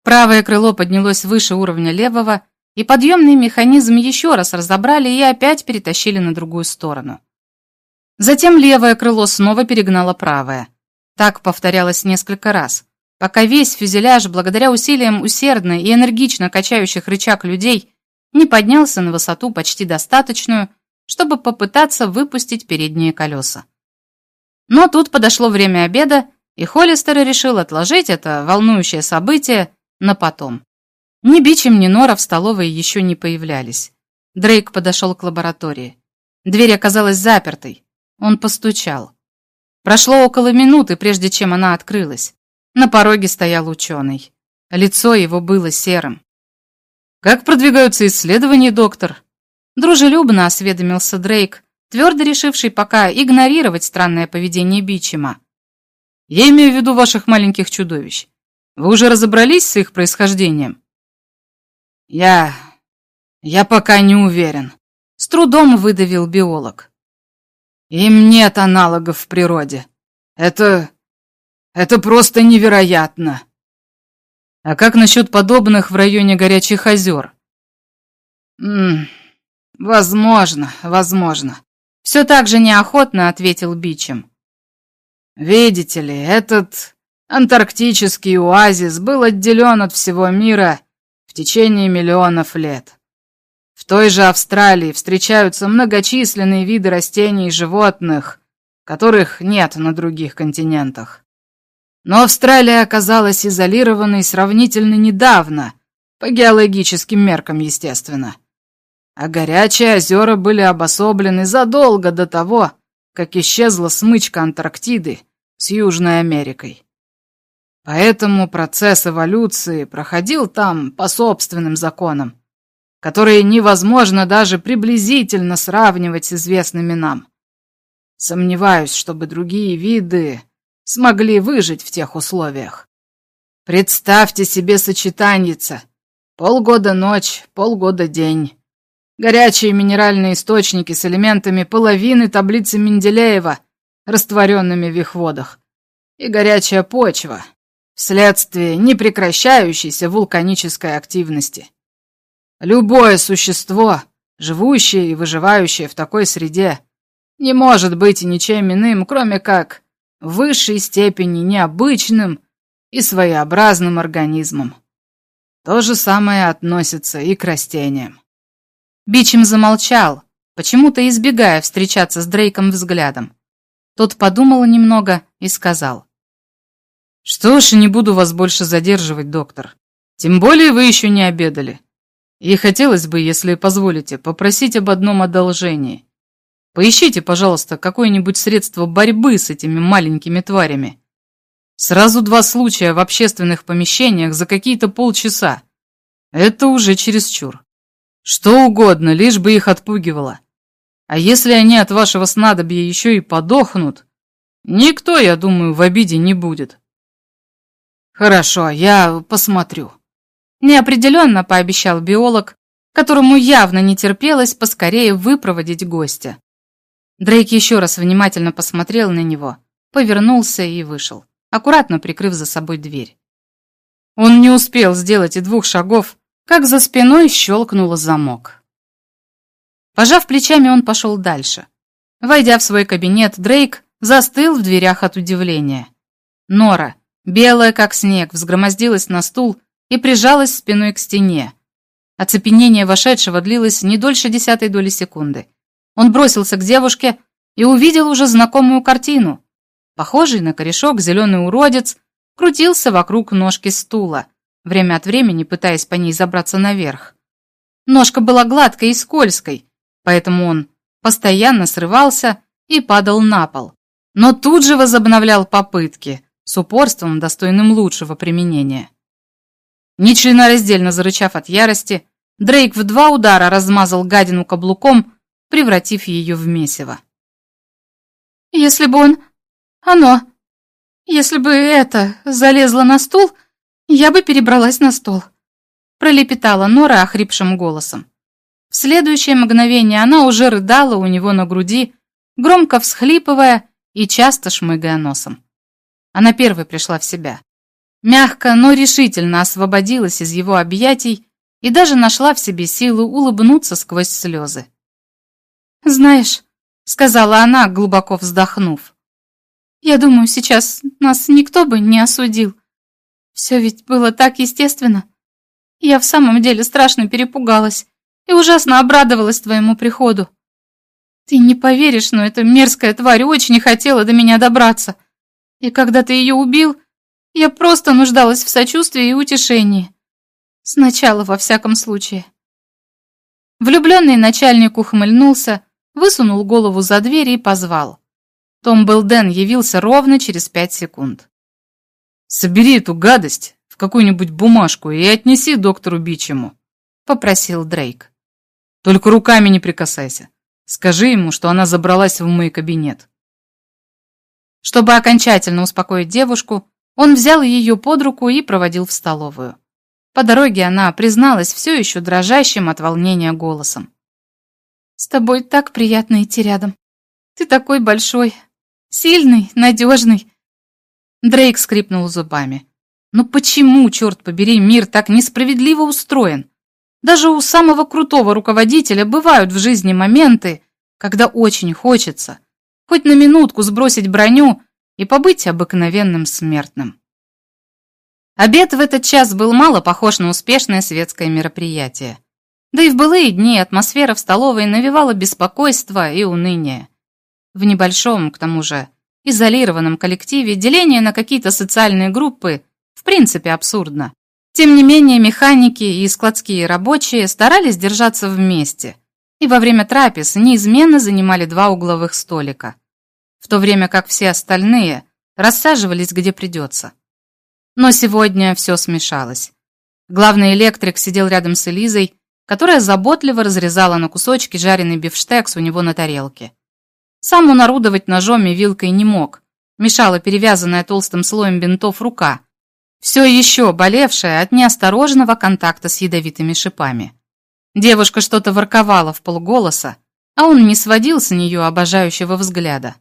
Правое крыло поднялось выше уровня левого, и подъемный механизм еще раз разобрали и опять перетащили на другую сторону. Затем левое крыло снова перегнало правое. Так повторялось несколько раз, пока весь фюзеляж, благодаря усилиям усердно и энергично качающих рычаг людей, не поднялся на высоту почти достаточную, чтобы попытаться выпустить передние колеса. Но тут подошло время обеда, и Холлистер решил отложить это волнующее событие на потом. Ни Бичем, ни Нора в столовой еще не появлялись. Дрейк подошел к лаборатории. Дверь оказалась запертой. Он постучал. Прошло около минуты, прежде чем она открылась. На пороге стоял ученый. Лицо его было серым. «Как продвигаются исследования, доктор?» Дружелюбно осведомился Дрейк, твердо решивший пока игнорировать странное поведение Бичема. «Я имею в виду ваших маленьких чудовищ. Вы уже разобрались с их происхождением?» «Я... я пока не уверен», — с трудом выдавил биолог. «Им нет аналогов в природе. Это... это просто невероятно». «А как насчет подобных в районе горячих озер?» «Ммм... возможно, возможно», — все так же неохотно ответил Бичем. «Видите ли, этот антарктический оазис был отделен от всего мира в течение миллионов лет. В той же Австралии встречаются многочисленные виды растений и животных, которых нет на других континентах. Но Австралия оказалась изолированной сравнительно недавно, по геологическим меркам, естественно. А горячие озера были обособлены задолго до того, как исчезла смычка Антарктиды с Южной Америкой. Поэтому процесс эволюции проходил там по собственным законам, которые невозможно даже приблизительно сравнивать с известными нам. Сомневаюсь, чтобы другие виды смогли выжить в тех условиях. Представьте себе сочетанница. Полгода ночь, полгода день. Горячие минеральные источники с элементами половины таблицы Менделеева, растворенными в их водах. И горячая почва, вследствие непрекращающейся вулканической активности. Любое существо, живущее и выживающее в такой среде, не может быть ничем иным, кроме как в высшей степени необычным и своеобразным организмом. То же самое относится и к растениям. Бичем замолчал, почему-то избегая встречаться с Дрейком взглядом. Тот подумал немного и сказал. «Что ж, не буду вас больше задерживать, доктор. Тем более вы еще не обедали. И хотелось бы, если позволите, попросить об одном одолжении. Поищите, пожалуйста, какое-нибудь средство борьбы с этими маленькими тварями. Сразу два случая в общественных помещениях за какие-то полчаса. Это уже чересчур. Что угодно, лишь бы их отпугивало. А если они от вашего снадобья еще и подохнут, никто, я думаю, в обиде не будет. «Хорошо, я посмотрю», — неопределенно пообещал биолог, которому явно не терпелось поскорее выпроводить гостя. Дрейк еще раз внимательно посмотрел на него, повернулся и вышел, аккуратно прикрыв за собой дверь. Он не успел сделать и двух шагов, как за спиной щелкнул замок. Пожав плечами, он пошел дальше. Войдя в свой кабинет, Дрейк застыл в дверях от удивления. Нора, белая как снег, взгромоздилась на стул и прижалась спиной к стене. Оцепенение вошедшего длилось не дольше десятой доли секунды. Он бросился к девушке и увидел уже знакомую картину. Похожий на корешок зеленый уродец крутился вокруг ножки стула, время от времени пытаясь по ней забраться наверх. Ножка была гладкой и скользкой, поэтому он постоянно срывался и падал на пол, но тут же возобновлял попытки с упорством, достойным лучшего применения. Нечленораздельно зарычав от ярости, Дрейк в два удара размазал гадину каблуком, превратив ее в месиво. «Если бы он... оно... если бы это залезло на стул, я бы перебралась на стол», пролепетала Нора охрипшим голосом. В следующее мгновение она уже рыдала у него на груди, громко всхлипывая и часто шмыгая носом. Она первой пришла в себя. Мягко, но решительно освободилась из его объятий и даже нашла в себе силу улыбнуться сквозь слезы. «Знаешь», — сказала она, глубоко вздохнув, «я думаю, сейчас нас никто бы не осудил. Все ведь было так естественно. Я в самом деле страшно перепугалась и ужасно обрадовалась твоему приходу. Ты не поверишь, но эта мерзкая тварь очень хотела до меня добраться. И когда ты ее убил, я просто нуждалась в сочувствии и утешении. Сначала, во всяком случае. Влюбленный начальник ухмыльнулся, высунул голову за дверь и позвал. Том Белден явился ровно через пять секунд. «Собери эту гадость в какую-нибудь бумажку и отнеси доктору Бичему», — попросил Дрейк. «Только руками не прикасайся. Скажи ему, что она забралась в мой кабинет». Чтобы окончательно успокоить девушку, он взял ее под руку и проводил в столовую. По дороге она призналась все еще дрожащим от волнения голосом. С тобой так приятно идти рядом. Ты такой большой, сильный, надежный. Дрейк скрипнул зубами. Но почему, черт побери, мир так несправедливо устроен? Даже у самого крутого руководителя бывают в жизни моменты, когда очень хочется хоть на минутку сбросить броню и побыть обыкновенным смертным. Обед в этот час был мало похож на успешное светское мероприятие. Да и в былые дни атмосфера в столовой навевала беспокойство и уныние. В небольшом, к тому же, изолированном коллективе деление на какие-то социальные группы в принципе абсурдно. Тем не менее, механики и складские рабочие старались держаться вместе и во время трапез неизменно занимали два угловых столика, в то время как все остальные рассаживались где придется. Но сегодня все смешалось. Главный электрик сидел рядом с Элизой которая заботливо разрезала на кусочки жареный бифштекс у него на тарелке. Сам он орудовать ножом и вилкой не мог, мешала перевязанная толстым слоем бинтов рука, все еще болевшая от неосторожного контакта с ядовитыми шипами. Девушка что-то ворковала в полголоса, а он не сводил с нее обожающего взгляда.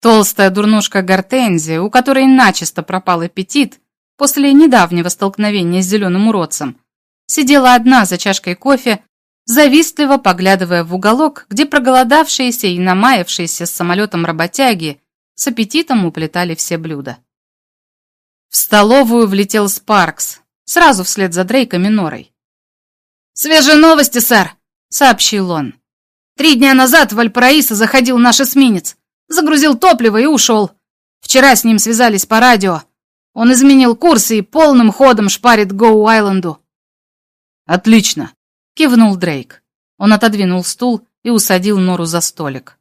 Толстая дурнушка Гортензия, у которой начисто пропал аппетит после недавнего столкновения с зеленым уродцем, сидела одна за чашкой кофе, завистливо поглядывая в уголок, где проголодавшиеся и намаявшиеся с самолетом работяги с аппетитом уплетали все блюда. В столовую влетел Спаркс, сразу вслед за Дрейком и Норой. «Свежие новости, сэр!» — сообщил он. «Три дня назад в Альпараисо заходил наш эсминец, загрузил топливо и ушел. Вчера с ним связались по радио. Он изменил курс и полным ходом шпарит Гоу-Айленду. «Отлично!» — кивнул Дрейк. Он отодвинул стул и усадил Нору за столик.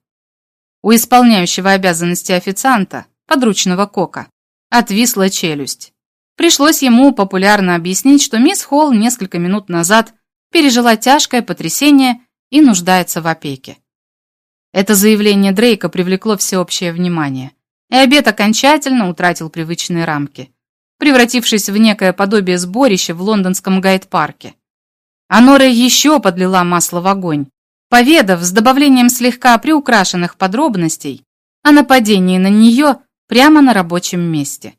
У исполняющего обязанности официанта, подручного Кока, отвисла челюсть. Пришлось ему популярно объяснить, что мисс Холл несколько минут назад пережила тяжкое потрясение и нуждается в опеке. Это заявление Дрейка привлекло всеобщее внимание, и обед окончательно утратил привычные рамки, превратившись в некое подобие сборища в лондонском гайд-парке. А Нора еще подлила масло в огонь, поведав с добавлением слегка приукрашенных подробностей о нападении на нее прямо на рабочем месте.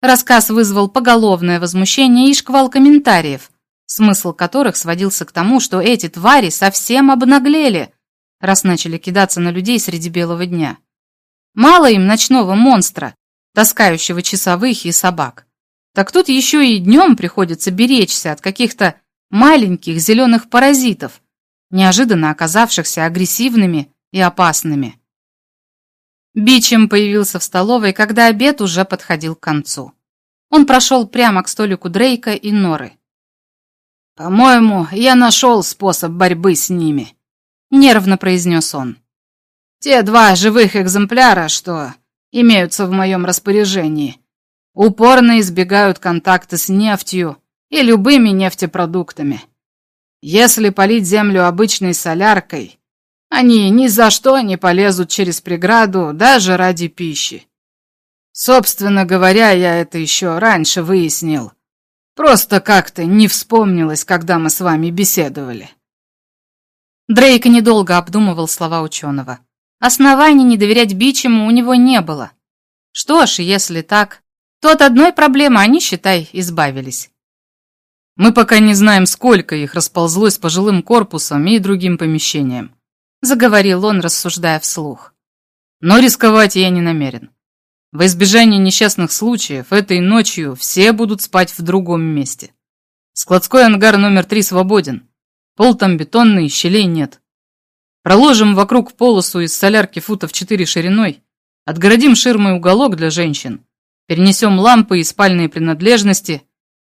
Рассказ вызвал поголовное возмущение и шквал комментариев, смысл которых сводился к тому, что эти твари совсем обнаглели, раз начали кидаться на людей среди белого дня. Мало им ночного монстра, таскающего часовых и собак. Так тут еще и днем приходится беречься от каких-то маленьких зеленых паразитов, неожиданно оказавшихся агрессивными и опасными. Бичем появился в столовой, когда обед уже подходил к концу. Он прошел прямо к столику Дрейка и Норы. «По-моему, я нашел способ борьбы с ними», — нервно произнес он. «Те два живых экземпляра, что имеются в моем распоряжении, упорно избегают контакта с нефтью и любыми нефтепродуктами. Если полить землю обычной соляркой, они ни за что не полезут через преграду даже ради пищи. Собственно говоря, я это еще раньше выяснил. Просто как-то не вспомнилось, когда мы с вами беседовали. Дрейк недолго обдумывал слова ученого. Оснований не доверять Бичему у него не было. Что ж, если так, то от одной проблемы они, считай, избавились. Мы пока не знаем, сколько их расползлось по жилым корпусам и другим помещениям. Заговорил он, рассуждая вслух. Но рисковать я не намерен. В избежание несчастных случаев этой ночью все будут спать в другом месте. Складской ангар номер три свободен. Пол там бетонный, щелей нет. Проложим вокруг полосу из солярки футов 4 шириной, отгородим ширмой уголок для женщин, перенесем лампы и спальные принадлежности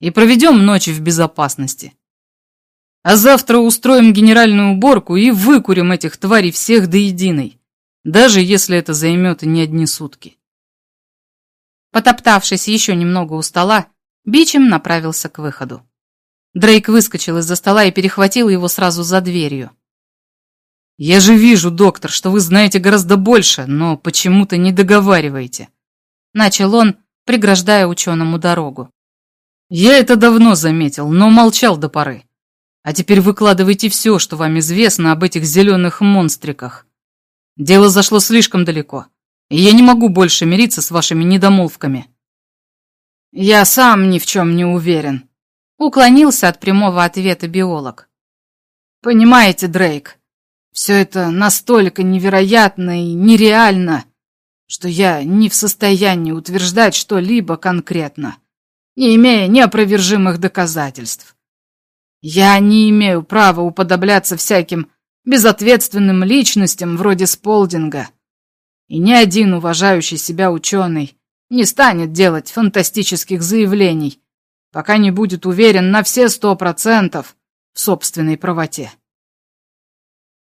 и проведем ночь в безопасности. А завтра устроим генеральную уборку и выкурим этих тварей всех до единой, даже если это займет не одни сутки. Потоптавшись еще немного у стола, Бичем направился к выходу. Дрейк выскочил из-за стола и перехватил его сразу за дверью. «Я же вижу, доктор, что вы знаете гораздо больше, но почему-то не договариваете», начал он, преграждая ученому дорогу. «Я это давно заметил, но молчал до поры. А теперь выкладывайте все, что вам известно об этих зеленых монстриках. Дело зашло слишком далеко, и я не могу больше мириться с вашими недомолвками». «Я сам ни в чем не уверен», — уклонился от прямого ответа биолог. «Понимаете, Дрейк, все это настолько невероятно и нереально, что я не в состоянии утверждать что-либо конкретно, не имея неопровержимых доказательств. Я не имею права уподобляться всяким безответственным личностям вроде Сполдинга. И ни один уважающий себя ученый не станет делать фантастических заявлений, пока не будет уверен на все сто процентов в собственной правоте.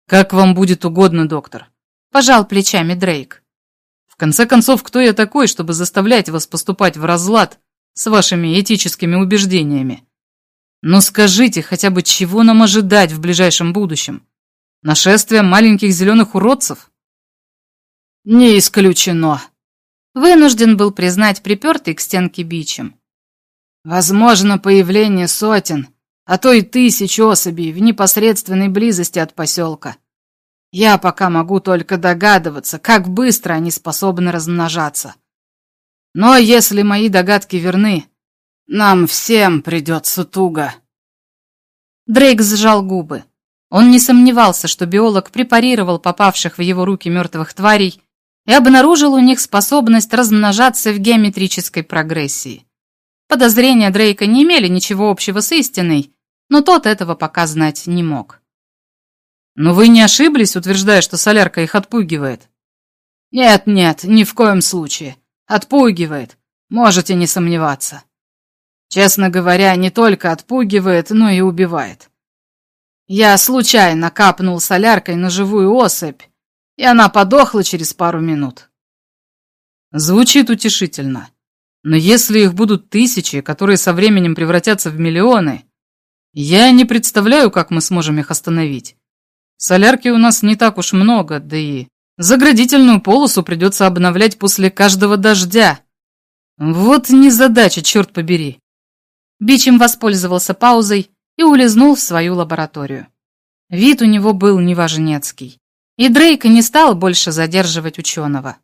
«Как вам будет угодно, доктор», — пожал плечами Дрейк. «В конце концов, кто я такой, чтобы заставлять вас поступать в разлад с вашими этическими убеждениями? Но скажите хотя бы, чего нам ожидать в ближайшем будущем? Нашествие маленьких зеленых уродцев?» «Не исключено», — вынужден был признать припертый к стенке бичем. «Возможно, появление сотен, а то и тысяч особей в непосредственной близости от поселка. Я пока могу только догадываться, как быстро они способны размножаться. Но если мои догадки верны, нам всем придется туго. Дрейк сжал губы. Он не сомневался, что биолог препарировал попавших в его руки мертвых тварей и обнаружил у них способность размножаться в геометрической прогрессии. Подозрения Дрейка не имели ничего общего с истиной, но тот этого пока знать не мог. «Но вы не ошиблись, утверждая, что солярка их отпугивает?» «Нет-нет, ни в коем случае. Отпугивает. Можете не сомневаться. Честно говоря, не только отпугивает, но и убивает. Я случайно капнул соляркой на живую особь, и она подохла через пару минут». Звучит утешительно. Но если их будут тысячи, которые со временем превратятся в миллионы, я не представляю, как мы сможем их остановить. Солярки у нас не так уж много, да и заградительную полосу придется обновлять после каждого дождя. Вот незадача, черт побери. Бичем воспользовался паузой и улизнул в свою лабораторию. Вид у него был неважнецкий, и Дрейк не стал больше задерживать ученого.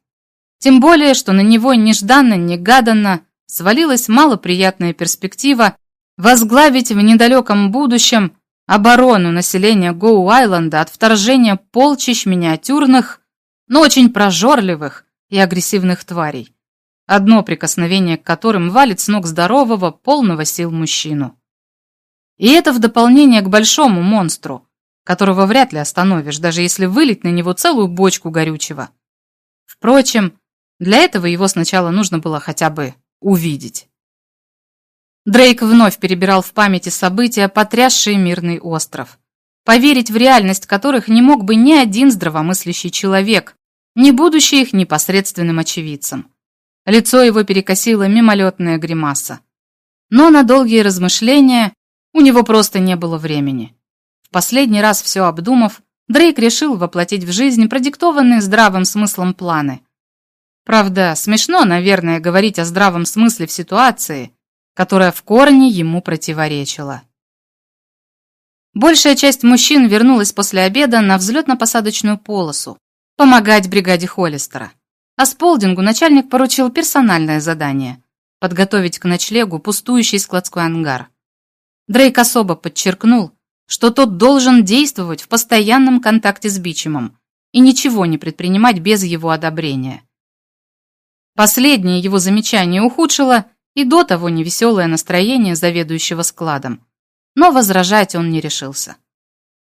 Тем более, что на него нежданно-негаданно свалилась малоприятная перспектива возглавить в недалеком будущем оборону населения Гоу-Айленда от вторжения полчищ миниатюрных, но очень прожорливых и агрессивных тварей, одно прикосновение к которым валит с ног здорового, полного сил мужчину. И это в дополнение к большому монстру, которого вряд ли остановишь, даже если вылить на него целую бочку горючего. Впрочем, для этого его сначала нужно было хотя бы увидеть. Дрейк вновь перебирал в памяти события, потрясшие мирный остров, поверить в реальность которых не мог бы ни один здравомыслящий человек, не будучи их непосредственным очевидцем. Лицо его перекосило мимолетная гримаса. Но на долгие размышления у него просто не было времени. В последний раз все обдумав, Дрейк решил воплотить в жизнь продиктованные здравым смыслом планы. Правда, смешно, наверное, говорить о здравом смысле в ситуации, которая в корне ему противоречила. Большая часть мужчин вернулась после обеда на взлетно-посадочную полосу помогать бригаде Холлистера. А Сполдингу начальник поручил персональное задание – подготовить к ночлегу пустующий складской ангар. Дрейк особо подчеркнул, что тот должен действовать в постоянном контакте с Бичемом и ничего не предпринимать без его одобрения. Последнее его замечание ухудшило и до того невеселое настроение заведующего складом, но возражать он не решился.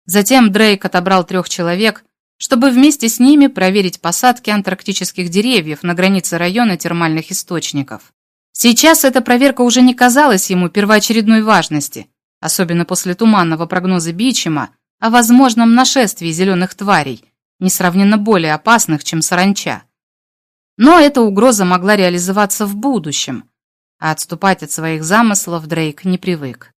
Затем Дрейк отобрал трех человек, чтобы вместе с ними проверить посадки антарктических деревьев на границе района термальных источников. Сейчас эта проверка уже не казалась ему первоочередной важности, особенно после туманного прогноза Бичема о возможном нашествии зеленых тварей, несравненно более опасных, чем саранча. Но эта угроза могла реализоваться в будущем, а отступать от своих замыслов Дрейк не привык.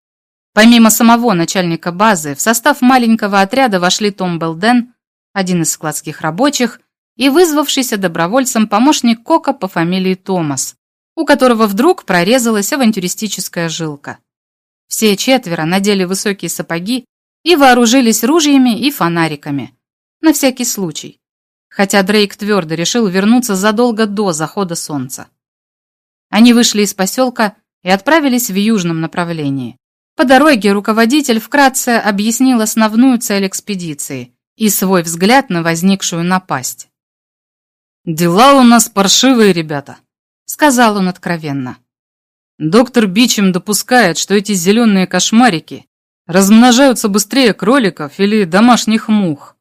Помимо самого начальника базы, в состав маленького отряда вошли Том Белден, один из складских рабочих, и вызвавшийся добровольцем помощник Кока по фамилии Томас, у которого вдруг прорезалась авантюристическая жилка. Все четверо надели высокие сапоги и вооружились ружьями и фонариками. На всякий случай. Хотя Дрейк твердо решил вернуться задолго до захода солнца. Они вышли из поселка и отправились в южном направлении. По дороге руководитель вкратце объяснил основную цель экспедиции и свой взгляд на возникшую напасть. «Дела у нас паршивые, ребята», — сказал он откровенно. «Доктор Бичем допускает, что эти зеленые кошмарики размножаются быстрее кроликов или домашних мух.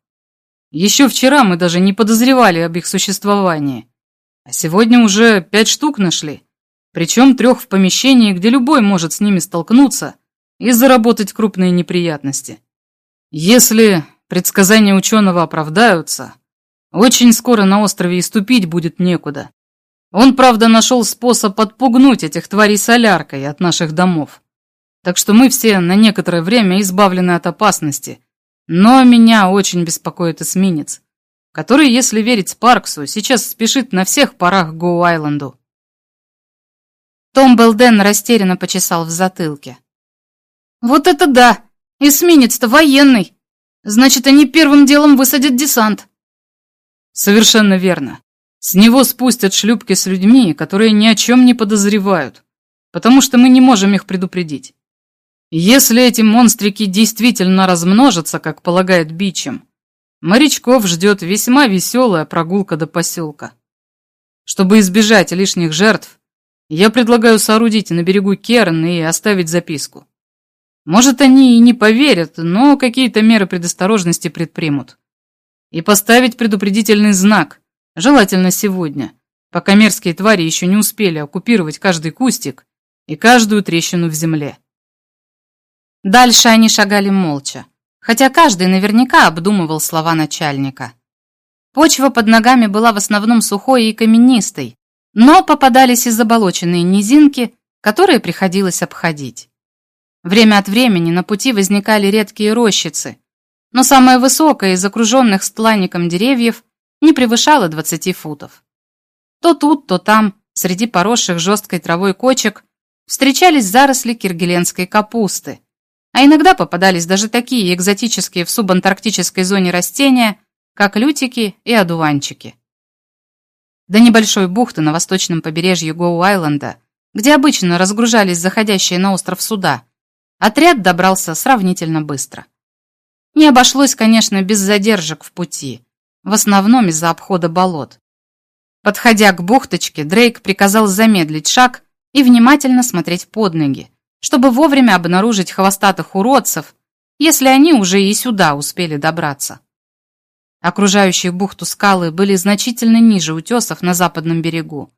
Еще вчера мы даже не подозревали об их существовании, а сегодня уже пять штук нашли, причем трех в помещении, где любой может с ними столкнуться и заработать крупные неприятности. Если предсказания ученого оправдаются, очень скоро на острове и ступить будет некуда. Он, правда, нашел способ отпугнуть этих тварей соляркой от наших домов. Так что мы все на некоторое время избавлены от опасности. Но меня очень беспокоит эсминец, который, если верить Спарксу, сейчас спешит на всех парах Гоу-Айленду. Том Белден растерянно почесал в затылке. «Вот это да! Эсминец-то военный! Значит, они первым делом высадят десант!» «Совершенно верно. С него спустят шлюпки с людьми, которые ни о чем не подозревают, потому что мы не можем их предупредить. Если эти монстрики действительно размножатся, как полагает Бичем, морячков ждет весьма веселая прогулка до поселка. Чтобы избежать лишних жертв, я предлагаю соорудить на берегу Керн и оставить записку. Может, они и не поверят, но какие-то меры предосторожности предпримут. И поставить предупредительный знак, желательно сегодня, пока мерзкие твари еще не успели оккупировать каждый кустик и каждую трещину в земле. Дальше они шагали молча, хотя каждый наверняка обдумывал слова начальника. Почва под ногами была в основном сухой и каменистой, но попадались и заболоченные низинки, которые приходилось обходить. Время от времени на пути возникали редкие рощицы, но самая высокая из окруженных стланником деревьев не превышала 20 футов. То тут, то там, среди поросших жесткой травой кочек, встречались заросли киргеленской капусты, А иногда попадались даже такие экзотические в субантарктической зоне растения, как лютики и одуванчики. До небольшой бухты на восточном побережье Гоу-Айленда, где обычно разгружались заходящие на остров суда, отряд добрался сравнительно быстро. Не обошлось, конечно, без задержек в пути, в основном из-за обхода болот. Подходя к бухточке, Дрейк приказал замедлить шаг и внимательно смотреть под ноги, чтобы вовремя обнаружить хвостатых уродцев, если они уже и сюда успели добраться. Окружающие бухту скалы были значительно ниже утесов на западном берегу.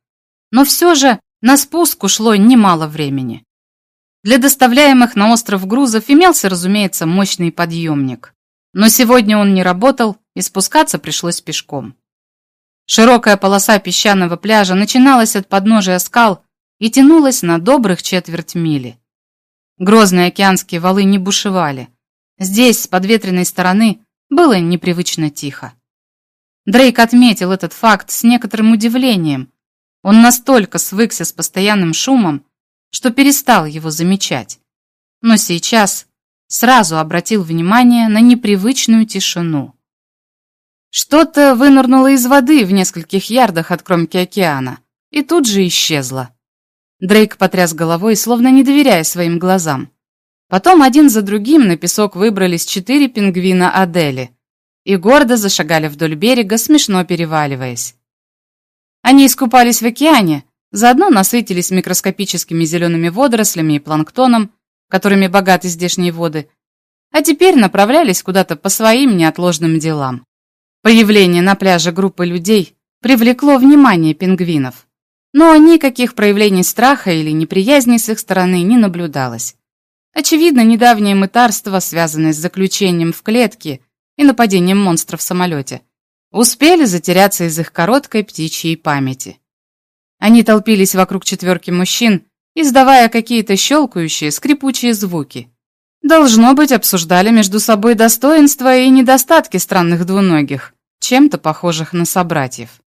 Но все же на спуск ушло немало времени. Для доставляемых на остров грузов имелся, разумеется, мощный подъемник. Но сегодня он не работал, и спускаться пришлось пешком. Широкая полоса песчаного пляжа начиналась от подножия скал и тянулась на добрых четверть мили. Грозные океанские валы не бушевали. Здесь, с подветренной стороны, было непривычно тихо. Дрейк отметил этот факт с некоторым удивлением. Он настолько свыкся с постоянным шумом, что перестал его замечать. Но сейчас сразу обратил внимание на непривычную тишину. Что-то вынырнуло из воды в нескольких ярдах от кромки океана и тут же исчезло. Дрейк потряс головой, словно не доверяя своим глазам. Потом один за другим на песок выбрались четыре пингвина Адели и гордо зашагали вдоль берега, смешно переваливаясь. Они искупались в океане, заодно насытились микроскопическими зелеными водорослями и планктоном, которыми богаты здешние воды, а теперь направлялись куда-то по своим неотложным делам. Появление на пляже группы людей привлекло внимание пингвинов но никаких проявлений страха или неприязни с их стороны не наблюдалось. Очевидно, недавнее мытарство, связанное с заключением в клетке и нападением монстра в самолете, успели затеряться из их короткой птичьей памяти. Они толпились вокруг четверки мужчин, издавая какие-то щелкающие, скрипучие звуки. Должно быть, обсуждали между собой достоинства и недостатки странных двуногих, чем-то похожих на собратьев.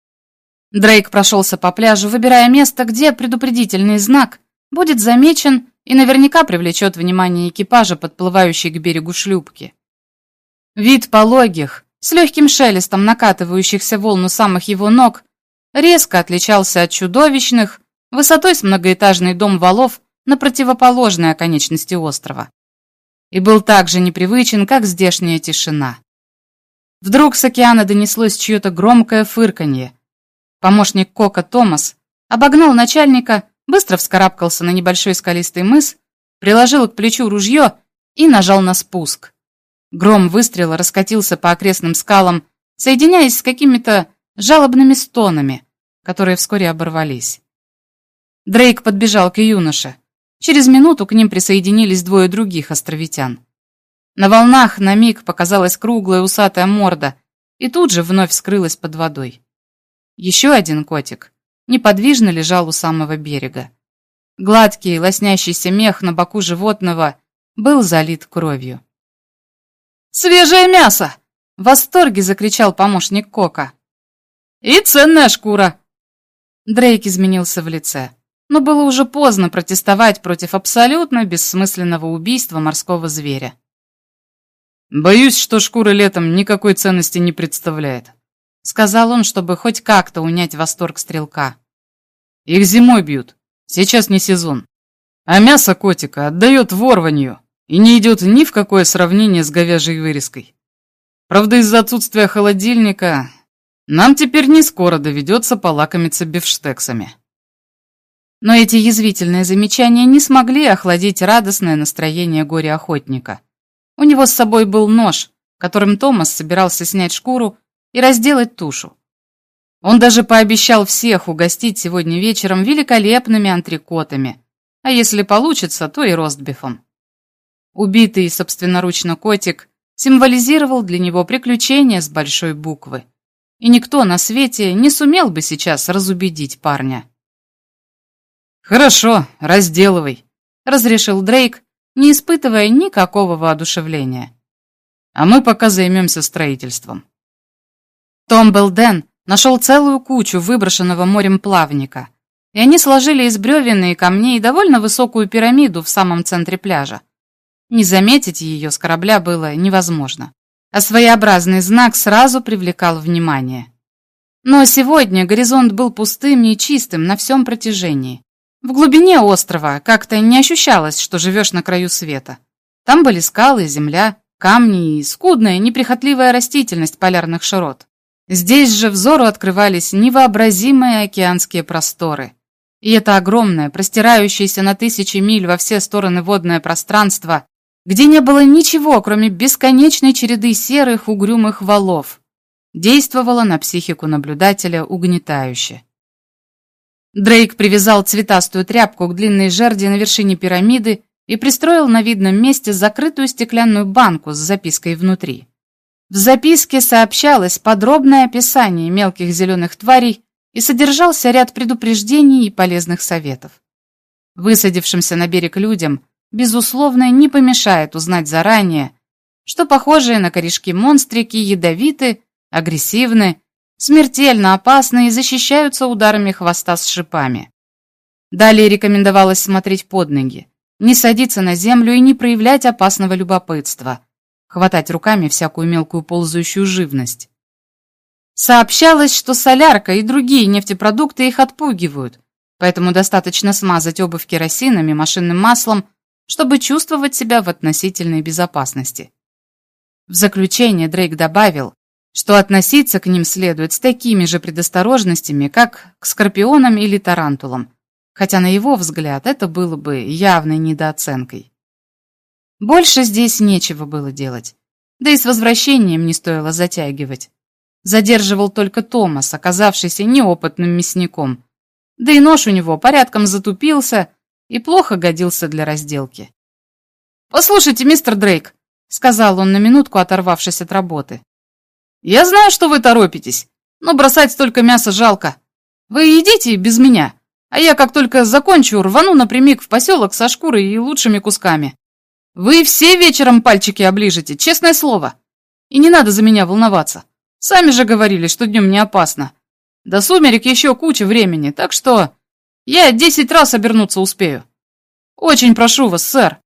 Дрейк прошелся по пляжу, выбирая место, где предупредительный знак будет замечен и наверняка привлечет внимание экипажа, подплывающей к берегу шлюпки. Вид пологих, с легким шелестом накатывающихся волну самых его ног, резко отличался от чудовищных, высотой с многоэтажный дом валов на противоположной оконечности острова. И был так же непривычен, как здешняя тишина. Вдруг с океана донеслось чье-то громкое фырканье, Помощник Кока Томас обогнал начальника, быстро вскарабкался на небольшой скалистый мыс, приложил к плечу ружье и нажал на спуск. Гром выстрела раскатился по окрестным скалам, соединяясь с какими-то жалобными стонами, которые вскоре оборвались. Дрейк подбежал к юноше. Через минуту к ним присоединились двое других островитян. На волнах на миг показалась круглая усатая морда и тут же вновь скрылась под водой. Еще один котик неподвижно лежал у самого берега. Гладкий, лоснящийся мех на боку животного был залит кровью. «Свежее мясо!» — в восторге закричал помощник Кока. «И ценная шкура!» Дрейк изменился в лице, но было уже поздно протестовать против абсолютно бессмысленного убийства морского зверя. «Боюсь, что шкура летом никакой ценности не представляет», сказал он, чтобы хоть как-то унять восторг стрелка. Их зимой бьют. Сейчас не сезон. А мясо котика отдает ворванью и не идет ни в какое сравнение с говяжьей вырезкой. Правда, из-за отсутствия холодильника нам теперь не скоро доведется полакомиться бифштексами. Но эти язвительные замечания не смогли охладить радостное настроение горе-охотника. У него с собой был нож, которым Томас собирался снять шкуру и разделать тушу. Он даже пообещал всех угостить сегодня вечером великолепными антрикотами, а если получится, то и ростбифом. Убитый собственноручно котик символизировал для него приключения с большой буквы, и никто на свете не сумел бы сейчас разубедить парня. «Хорошо, разделывай», — разрешил Дрейк, не испытывая никакого воодушевления. «А мы пока займемся строительством». Том Белден нашел целую кучу выброшенного морем плавника, и они сложили из бревен и камней довольно высокую пирамиду в самом центре пляжа. Не заметить ее с корабля было невозможно, а своеобразный знак сразу привлекал внимание. Но сегодня горизонт был пустым и чистым на всем протяжении. В глубине острова как-то не ощущалось, что живешь на краю света. Там были скалы, земля, камни и скудная, неприхотливая растительность полярных широт. Здесь же взору открывались невообразимые океанские просторы. И это огромное, простирающееся на тысячи миль во все стороны водное пространство, где не было ничего, кроме бесконечной череды серых угрюмых валов, действовало на психику наблюдателя угнетающе. Дрейк привязал цветастую тряпку к длинной жерди на вершине пирамиды и пристроил на видном месте закрытую стеклянную банку с запиской внутри. В записке сообщалось подробное описание мелких зеленых тварей и содержался ряд предупреждений и полезных советов. Высадившимся на берег людям, безусловно, не помешает узнать заранее, что похожие на корешки монстрики ядовиты, агрессивны, смертельно опасны и защищаются ударами хвоста с шипами. Далее рекомендовалось смотреть под ноги, не садиться на землю и не проявлять опасного любопытства, хватать руками всякую мелкую ползающую живность. Сообщалось, что солярка и другие нефтепродукты их отпугивают, поэтому достаточно смазать обувь керосином и машинным маслом, чтобы чувствовать себя в относительной безопасности. В заключение Дрейк добавил, что относиться к ним следует с такими же предосторожностями, как к скорпионам или тарантулам, хотя на его взгляд это было бы явной недооценкой. Больше здесь нечего было делать, да и с возвращением не стоило затягивать. Задерживал только Томас, оказавшийся неопытным мясником, да и нож у него порядком затупился и плохо годился для разделки. «Послушайте, мистер Дрейк», — сказал он на минутку, оторвавшись от работы. «Я знаю, что вы торопитесь, но бросать столько мяса жалко. Вы едите без меня, а я, как только закончу, рвану напрямик в поселок со шкурой и лучшими кусками. Вы все вечером пальчики оближете, честное слово. И не надо за меня волноваться. Сами же говорили, что днем не опасно. До сумерек еще куча времени, так что я десять раз обернуться успею. Очень прошу вас, сэр.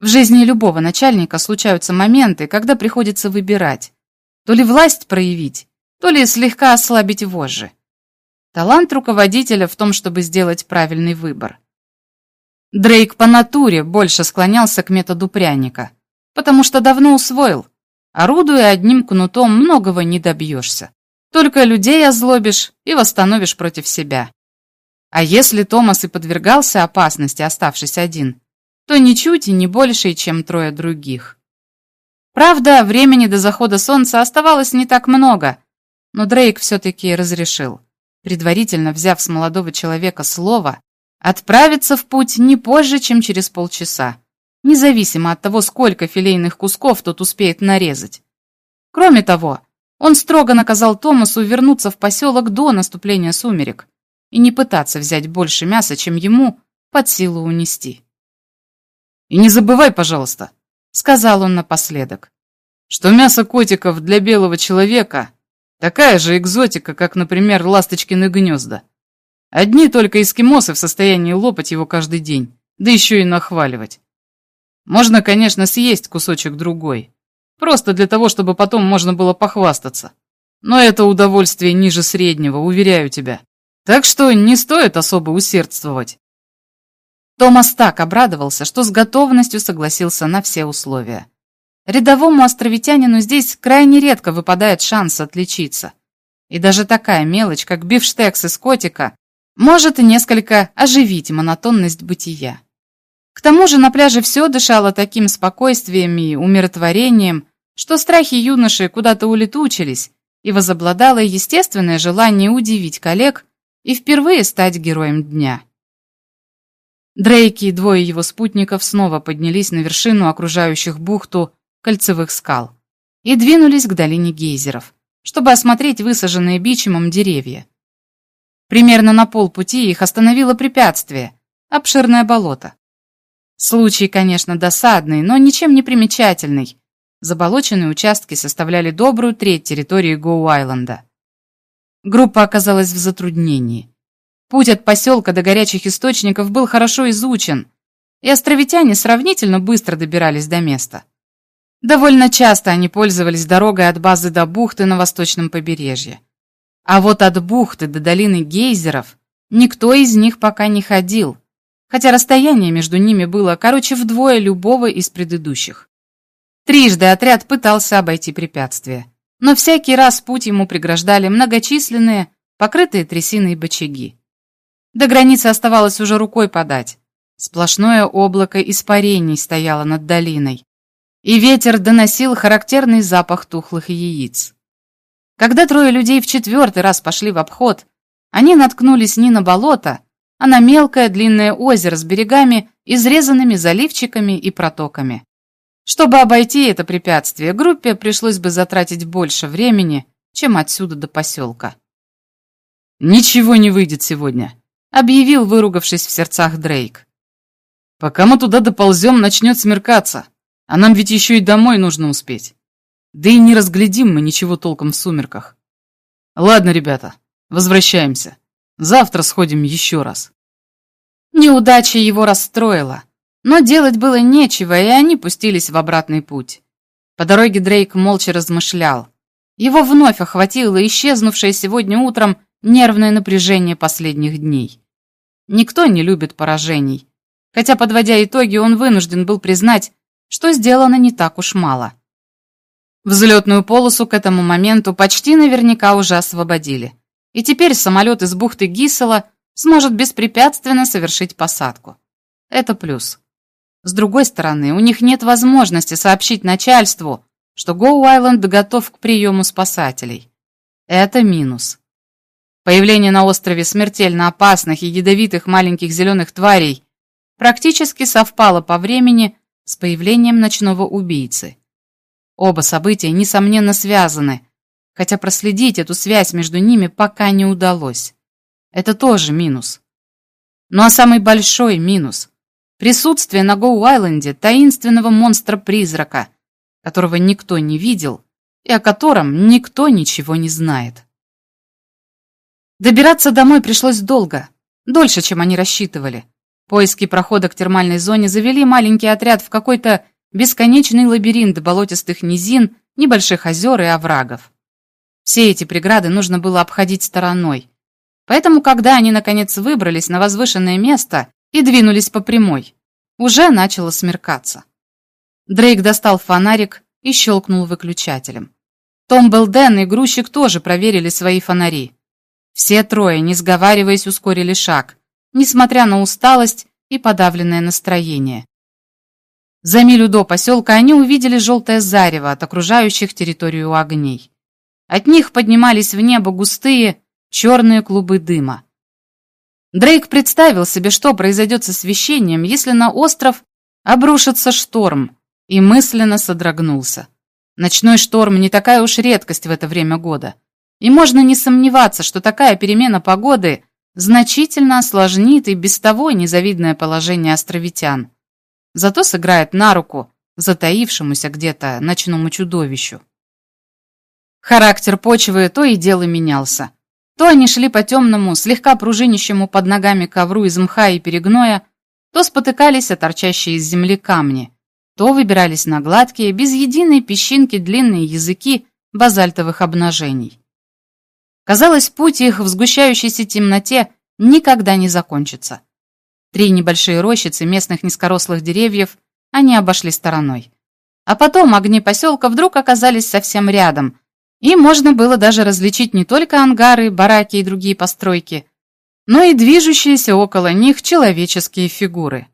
В жизни любого начальника случаются моменты, когда приходится выбирать. То ли власть проявить, то ли слегка ослабить вожжи. Талант руководителя в том, чтобы сделать правильный выбор. Дрейк по натуре больше склонялся к методу пряника, потому что давно усвоил, орудуя одним кнутом, многого не добьешься. Только людей озлобишь и восстановишь против себя. А если Томас и подвергался опасности, оставшись один, то ничуть и не больше, чем трое других. Правда, времени до захода солнца оставалось не так много, но Дрейк все-таки разрешил предварительно взяв с молодого человека слово, отправиться в путь не позже, чем через полчаса, независимо от того, сколько филейных кусков тот успеет нарезать. Кроме того, он строго наказал Томасу вернуться в поселок до наступления сумерек и не пытаться взять больше мяса, чем ему под силу унести. «И не забывай, пожалуйста», — сказал он напоследок, «что мясо котиков для белого человека Такая же экзотика, как, например, ласточкины гнезда. Одни только эскимосы в состоянии лопать его каждый день, да еще и нахваливать. Можно, конечно, съесть кусочек другой. Просто для того, чтобы потом можно было похвастаться. Но это удовольствие ниже среднего, уверяю тебя. Так что не стоит особо усердствовать. Томас так обрадовался, что с готовностью согласился на все условия. Рядовому островитянину здесь крайне редко выпадает шанс отличиться. И даже такая мелочь, как бифштекс из котика, может несколько оживить монотонность бытия. К тому же на пляже все дышало таким спокойствием и умиротворением, что страхи юноши куда-то улетучились, и возобладало естественное желание удивить коллег и впервые стать героем дня. Дрейки и двое его спутников снова поднялись на вершину окружающих бухту кольцевых скал и двинулись к долине гейзеров, чтобы осмотреть высаженные бичемом деревья. Примерно на полпути их остановило препятствие – обширное болото. Случай, конечно, досадный, но ничем не примечательный. Заболоченные участки составляли добрую треть территории Гоу-Айленда. Группа оказалась в затруднении. Путь от поселка до горячих источников был хорошо изучен, и островитяне сравнительно быстро добирались до места. Довольно часто они пользовались дорогой от базы до бухты на восточном побережье. А вот от бухты до долины гейзеров никто из них пока не ходил, хотя расстояние между ними было короче вдвое любого из предыдущих. Трижды отряд пытался обойти препятствие, но всякий раз путь ему преграждали многочисленные, покрытые трясиной бочаги. До границы оставалось уже рукой подать. Сплошное облако испарений стояло над долиной, и ветер доносил характерный запах тухлых яиц. Когда трое людей в четвертый раз пошли в обход, они наткнулись не на болото, а на мелкое длинное озеро с берегами, изрезанными заливчиками и протоками. Чтобы обойти это препятствие, группе пришлось бы затратить больше времени, чем отсюда до поселка. «Ничего не выйдет сегодня», — объявил, выругавшись в сердцах Дрейк. «Пока мы туда доползем, начнет смеркаться, а нам ведь еще и домой нужно успеть. Да и не разглядим мы ничего толком в сумерках. Ладно, ребята, возвращаемся. Завтра сходим еще раз». Неудача его расстроила. Но делать было нечего, и они пустились в обратный путь. По дороге Дрейк молча размышлял. Его вновь охватило исчезнувшее сегодня утром нервное напряжение последних дней. Никто не любит поражений, хотя, подводя итоги, он вынужден был признать, что сделано не так уж мало. Взлетную полосу к этому моменту почти наверняка уже освободили, и теперь самолет из бухты Гиссела сможет беспрепятственно совершить посадку. Это плюс. С другой стороны, у них нет возможности сообщить начальству, что Гоу-Айленд готов к приему спасателей. Это минус. Появление на острове смертельно опасных и ядовитых маленьких зеленых тварей практически совпало по времени с появлением ночного убийцы. Оба события, несомненно, связаны, хотя проследить эту связь между ними пока не удалось. Это тоже минус. Ну а самый большой минус Присутствие на Гоу-Айленде таинственного монстра-призрака, которого никто не видел и о котором никто ничего не знает. Добираться домой пришлось долго, дольше, чем они рассчитывали. Поиски прохода к термальной зоне завели маленький отряд в какой-то бесконечный лабиринт болотистых низин, небольших озер и оврагов. Все эти преграды нужно было обходить стороной. Поэтому, когда они, наконец, выбрались на возвышенное место и двинулись по прямой. Уже начало смеркаться. Дрейк достал фонарик и щелкнул выключателем. Том Белден и грузчик тоже проверили свои фонари. Все трое, не сговариваясь, ускорили шаг, несмотря на усталость и подавленное настроение. За милю до поселка они увидели желтое зарево от окружающих территорию огней. От них поднимались в небо густые черные клубы дыма. Дрейк представил себе, что произойдет с освещением, если на остров обрушится шторм, и мысленно содрогнулся. Ночной шторм не такая уж редкость в это время года, и можно не сомневаться, что такая перемена погоды значительно осложнит и без того незавидное положение островитян. Зато сыграет на руку затаившемуся где-то ночному чудовищу. Характер почвы то и дело менялся. То они шли по темному, слегка пружинищему под ногами ковру из мха и перегноя, то спотыкались о торчащие из земли камни, то выбирались на гладкие, без единой песчинки длинные языки базальтовых обнажений. Казалось, путь их в сгущающейся темноте никогда не закончится. Три небольшие рощицы местных низкорослых деревьев они обошли стороной. А потом огни поселка вдруг оказались совсем рядом, и можно было даже различить не только ангары, бараки и другие постройки, но и движущиеся около них человеческие фигуры.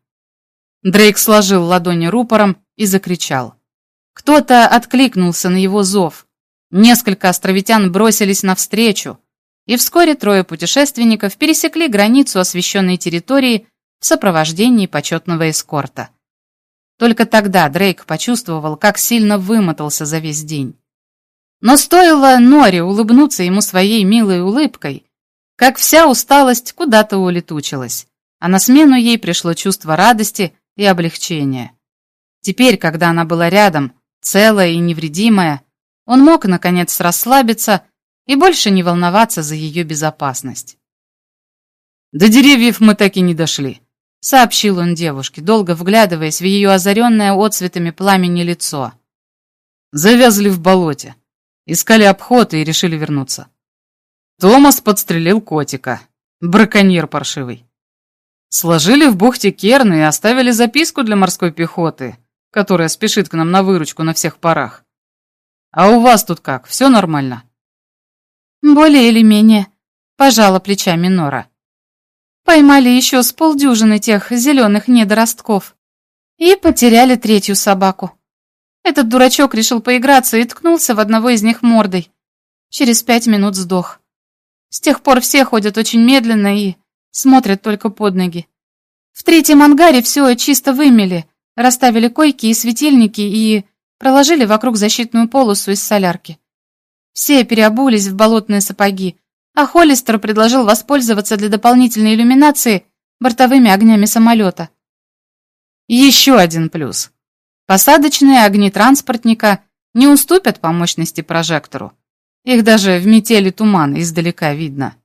Дрейк сложил ладони рупором и закричал. Кто-то откликнулся на его зов. Несколько островитян бросились навстречу, и вскоре трое путешественников пересекли границу освещенной территории в сопровождении почетного эскорта. Только тогда Дрейк почувствовал, как сильно вымотался за весь день. Но стоило Норе улыбнуться ему своей милой улыбкой, как вся усталость куда-то улетучилась, а на смену ей пришло чувство радости и облегчения. Теперь, когда она была рядом, целая и невредимая, он мог, наконец, расслабиться и больше не волноваться за ее безопасность. До деревьев мы так и не дошли. — сообщил он девушке, долго вглядываясь в ее озаренное отцветами пламени лицо. Завязли в болоте. Искали обход и решили вернуться. Томас подстрелил котика. Браконьер паршивый. Сложили в бухте Керны и оставили записку для морской пехоты, которая спешит к нам на выручку на всех парах. А у вас тут как, все нормально? Более или менее, пожала плечами Нора. Поймали еще с полдюжины тех зеленых недоростков и потеряли третью собаку. Этот дурачок решил поиграться и ткнулся в одного из них мордой. Через пять минут сдох. С тех пор все ходят очень медленно и смотрят только под ноги. В третьем ангаре все чисто вымели, расставили койки и светильники и проложили вокруг защитную полосу из солярки. Все переобулись в болотные сапоги, а Холлистер предложил воспользоваться для дополнительной иллюминации бортовыми огнями самолета. Еще один плюс. Посадочные огни транспортника не уступят по мощности прожектору. Их даже в метели тумана издалека видно.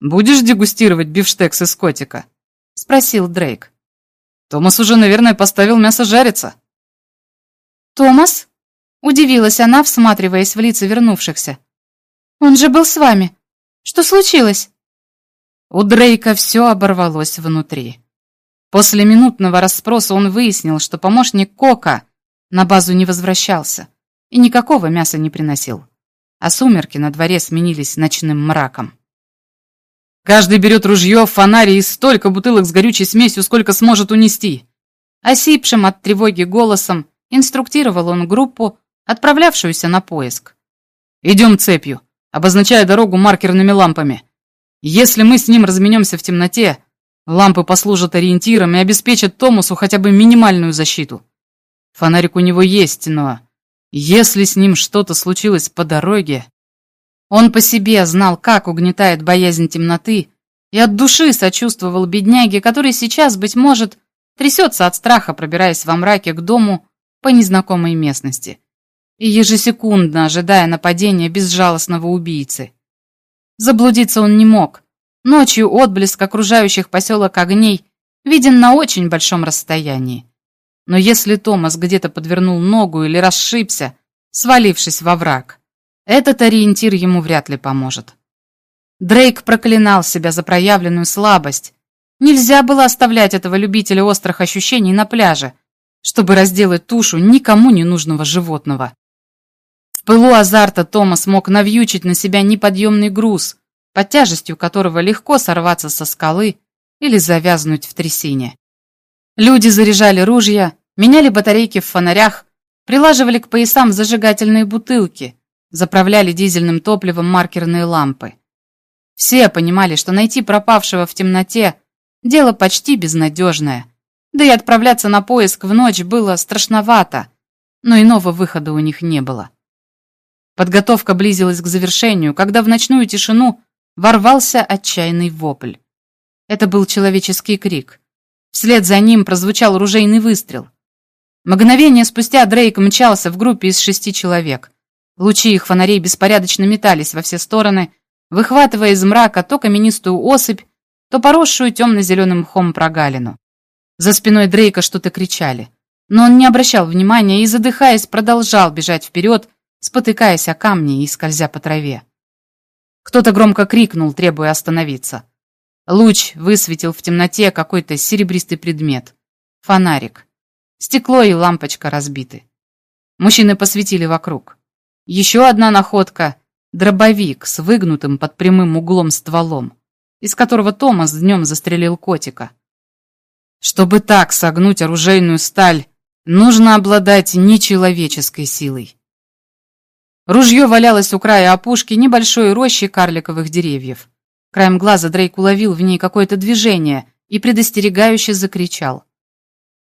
«Будешь дегустировать бифштекс из котика?» — спросил Дрейк. «Томас уже, наверное, поставил мясо жариться». «Томас?» — удивилась она, всматриваясь в лица вернувшихся. «Он же был с вами. Что случилось?» У Дрейка все оборвалось внутри. После минутного расспроса он выяснил, что помощник Кока на базу не возвращался и никакого мяса не приносил, а сумерки на дворе сменились ночным мраком. Каждый берет ружье, фонарь и столько бутылок с горючей смесью, сколько сможет унести. Осипшим от тревоги голосом инструктировал он группу, отправлявшуюся на поиск. «Идем цепью, обозначая дорогу маркерными лампами. Если мы с ним разменемся в темноте, лампы послужат ориентиром и обеспечат Томасу хотя бы минимальную защиту. Фонарик у него есть, но если с ним что-то случилось по дороге, он по себе знал, как угнетает боязнь темноты, и от души сочувствовал бедняге, который сейчас, быть может, трясется от страха, пробираясь во мраке к дому по незнакомой местности и ежесекундно ожидая нападения безжалостного убийцы. Заблудиться он не мог. Ночью отблеск окружающих поселок огней виден на очень большом расстоянии. Но если Томас где-то подвернул ногу или расшибся, свалившись во враг, этот ориентир ему вряд ли поможет. Дрейк проклинал себя за проявленную слабость. Нельзя было оставлять этого любителя острых ощущений на пляже, чтобы разделать тушу никому не нужного животного. В пылу азарта Томас мог навьючить на себя неподъемный груз, под тяжестью которого легко сорваться со скалы или завязнуть в трясине. Люди заряжали ружья, меняли батарейки в фонарях, прилаживали к поясам зажигательные бутылки, заправляли дизельным топливом маркерные лампы. Все понимали, что найти пропавшего в темноте – дело почти безнадежное, да и отправляться на поиск в ночь было страшновато, но иного выхода у них не было. Подготовка близилась к завершению, когда в ночную тишину ворвался отчаянный вопль. Это был человеческий крик. Вслед за ним прозвучал ружейный выстрел. Мгновение спустя Дрейк мчался в группе из шести человек – Лучи их фонарей беспорядочно метались во все стороны, выхватывая из мрака то каменистую осыпь, то поросшую темно-зеленым мхом прогалину. За спиной Дрейка что-то кричали, но он не обращал внимания и, задыхаясь, продолжал бежать вперед, спотыкаясь о камни и скользя по траве. Кто-то громко крикнул, требуя остановиться. Луч высветил в темноте какой-то серебристый предмет. Фонарик. Стекло и лампочка разбиты. Мужчины посветили вокруг. Еще одна находка — дробовик с выгнутым под прямым углом стволом, из которого Томас днем застрелил котика. Чтобы так согнуть оружейную сталь, нужно обладать нечеловеческой силой. Ружье валялось у края опушки небольшой рощи карликовых деревьев. Краем глаза Дрейк уловил в ней какое-то движение и предостерегающе закричал.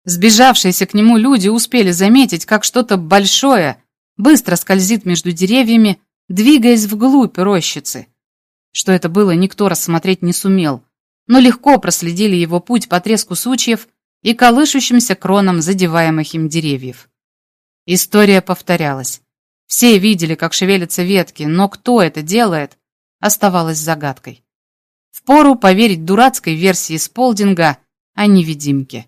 Сбежавшиеся к нему люди успели заметить, как что-то большое быстро скользит между деревьями, двигаясь вглубь рощицы. Что это было, никто рассмотреть не сумел, но легко проследили его путь по треску сучьев и колышущимся кронам задеваемых им деревьев. История повторялась. Все видели, как шевелятся ветки, но кто это делает, оставалось загадкой. Впору поверить дурацкой версии Сполдинга, а невидимки.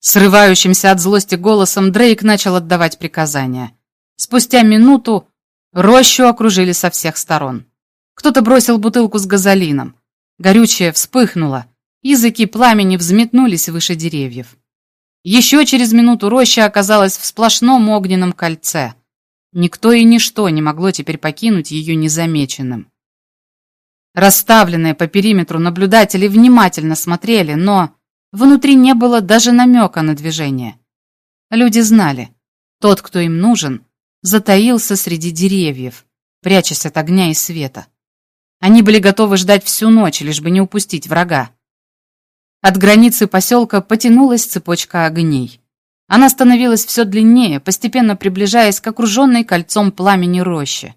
Срывающимся от злости голосом Дрейк начал отдавать приказания. Спустя минуту рощу окружили со всех сторон. Кто-то бросил бутылку с газолином. Горючее вспыхнуло, языки пламени взметнулись выше деревьев. Еще через минуту роща оказалась в сплошном огненном кольце. Никто и ничто не могло теперь покинуть ее незамеченным. Расставленные по периметру наблюдатели внимательно смотрели, но внутри не было даже намека на движение. Люди знали, тот, кто им нужен, затаился среди деревьев, прячась от огня и света. Они были готовы ждать всю ночь, лишь бы не упустить врага. От границы поселка потянулась цепочка огней. Она становилась все длиннее, постепенно приближаясь к окруженной кольцом пламени рощи.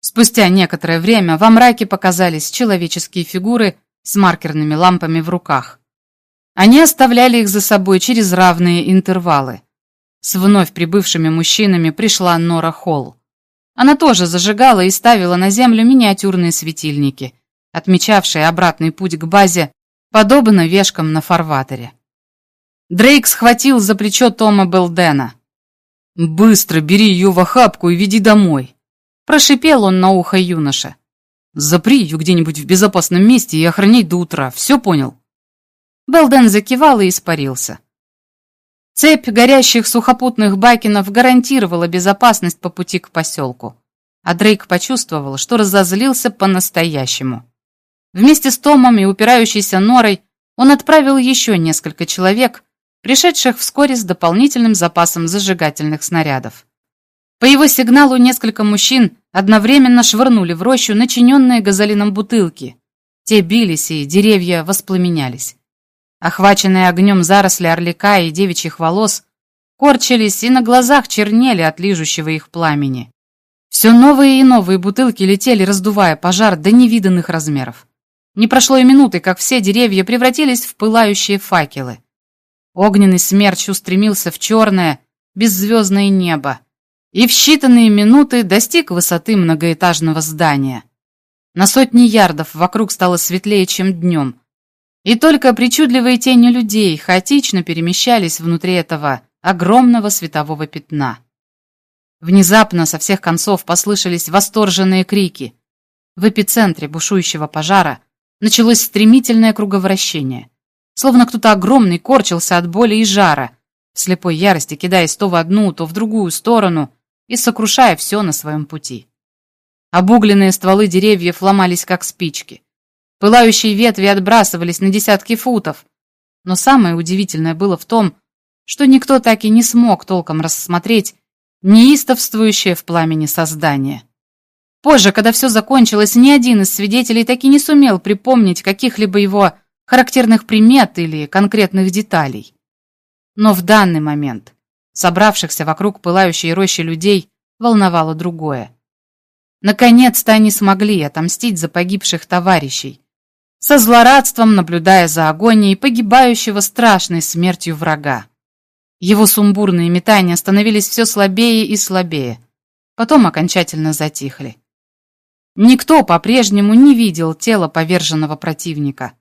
Спустя некоторое время во мраке показались человеческие фигуры с маркерными лампами в руках. Они оставляли их за собой через равные интервалы. С вновь прибывшими мужчинами пришла Нора Холл. Она тоже зажигала и ставила на землю миниатюрные светильники, отмечавшие обратный путь к базе подобно вешкам на фарватере. Дрейк схватил за плечо Тома Белдена. «Быстро бери ее в охапку и веди домой», — прошипел он на ухо юноша. «Запри ее где-нибудь в безопасном месте и охранять до утра, все понял?» Белден закивал и испарился. Цепь горящих сухопутных бакенов гарантировала безопасность по пути к поселку, а Дрейк почувствовал, что разозлился по-настоящему. Вместе с Томом и упирающейся норой он отправил еще несколько человек, пришедших вскоре с дополнительным запасом зажигательных снарядов. По его сигналу несколько мужчин одновременно швырнули в рощу начиненные газолином бутылки. Те бились, и деревья воспламенялись. Охваченные огнем заросли орлика и девичьих волос корчились и на глазах чернели от лижущего их пламени. Все новые и новые бутылки летели, раздувая пожар до невиданных размеров. Не прошло и минуты, как все деревья превратились в пылающие факелы. Огненный смерч устремился в черное, беззвездное небо и в считанные минуты достиг высоты многоэтажного здания. На сотни ярдов вокруг стало светлее, чем днем, и только причудливые тени людей хаотично перемещались внутри этого огромного светового пятна. Внезапно со всех концов послышались восторженные крики. В эпицентре бушующего пожара началось стремительное круговращение. Словно кто-то огромный корчился от боли и жара, в слепой ярости кидаясь то в одну, то в другую сторону и сокрушая все на своем пути. Обугленные стволы деревьев ломались, как спички. Пылающие ветви отбрасывались на десятки футов. Но самое удивительное было в том, что никто так и не смог толком рассмотреть неистовствующее в пламени создание. Позже, когда все закончилось, ни один из свидетелей так и не сумел припомнить каких-либо его характерных примет или конкретных деталей. Но в данный момент собравшихся вокруг пылающей рощи людей волновало другое. Наконец-то они смогли отомстить за погибших товарищей, со злорадством наблюдая за агонией погибающего страшной смертью врага. Его сумбурные метания становились все слабее и слабее, потом окончательно затихли. Никто по-прежнему не видел тела поверженного противника.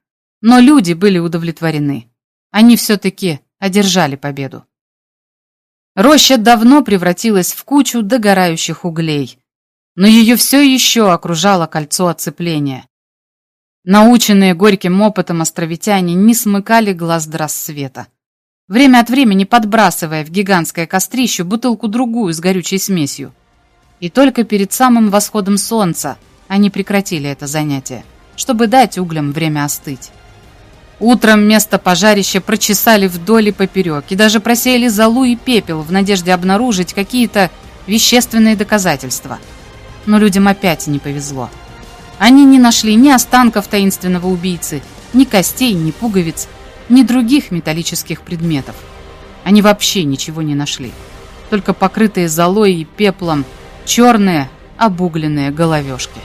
Но люди были удовлетворены. Они все-таки одержали победу. Роща давно превратилась в кучу догорающих углей, но ее все еще окружало кольцо оцепления. Наученные горьким опытом островитяне не смыкали глаз до рассвета, время от времени подбрасывая в гигантское кострище бутылку-другую с горючей смесью. И только перед самым восходом солнца они прекратили это занятие, чтобы дать углям время остыть. Утром место пожарища прочесали вдоль и поперек, и даже просеяли золу и пепел в надежде обнаружить какие-то вещественные доказательства. Но людям опять не повезло. Они не нашли ни останков таинственного убийцы, ни костей, ни пуговиц, ни других металлических предметов. Они вообще ничего не нашли. Только покрытые золой и пеплом черные обугленные головешки.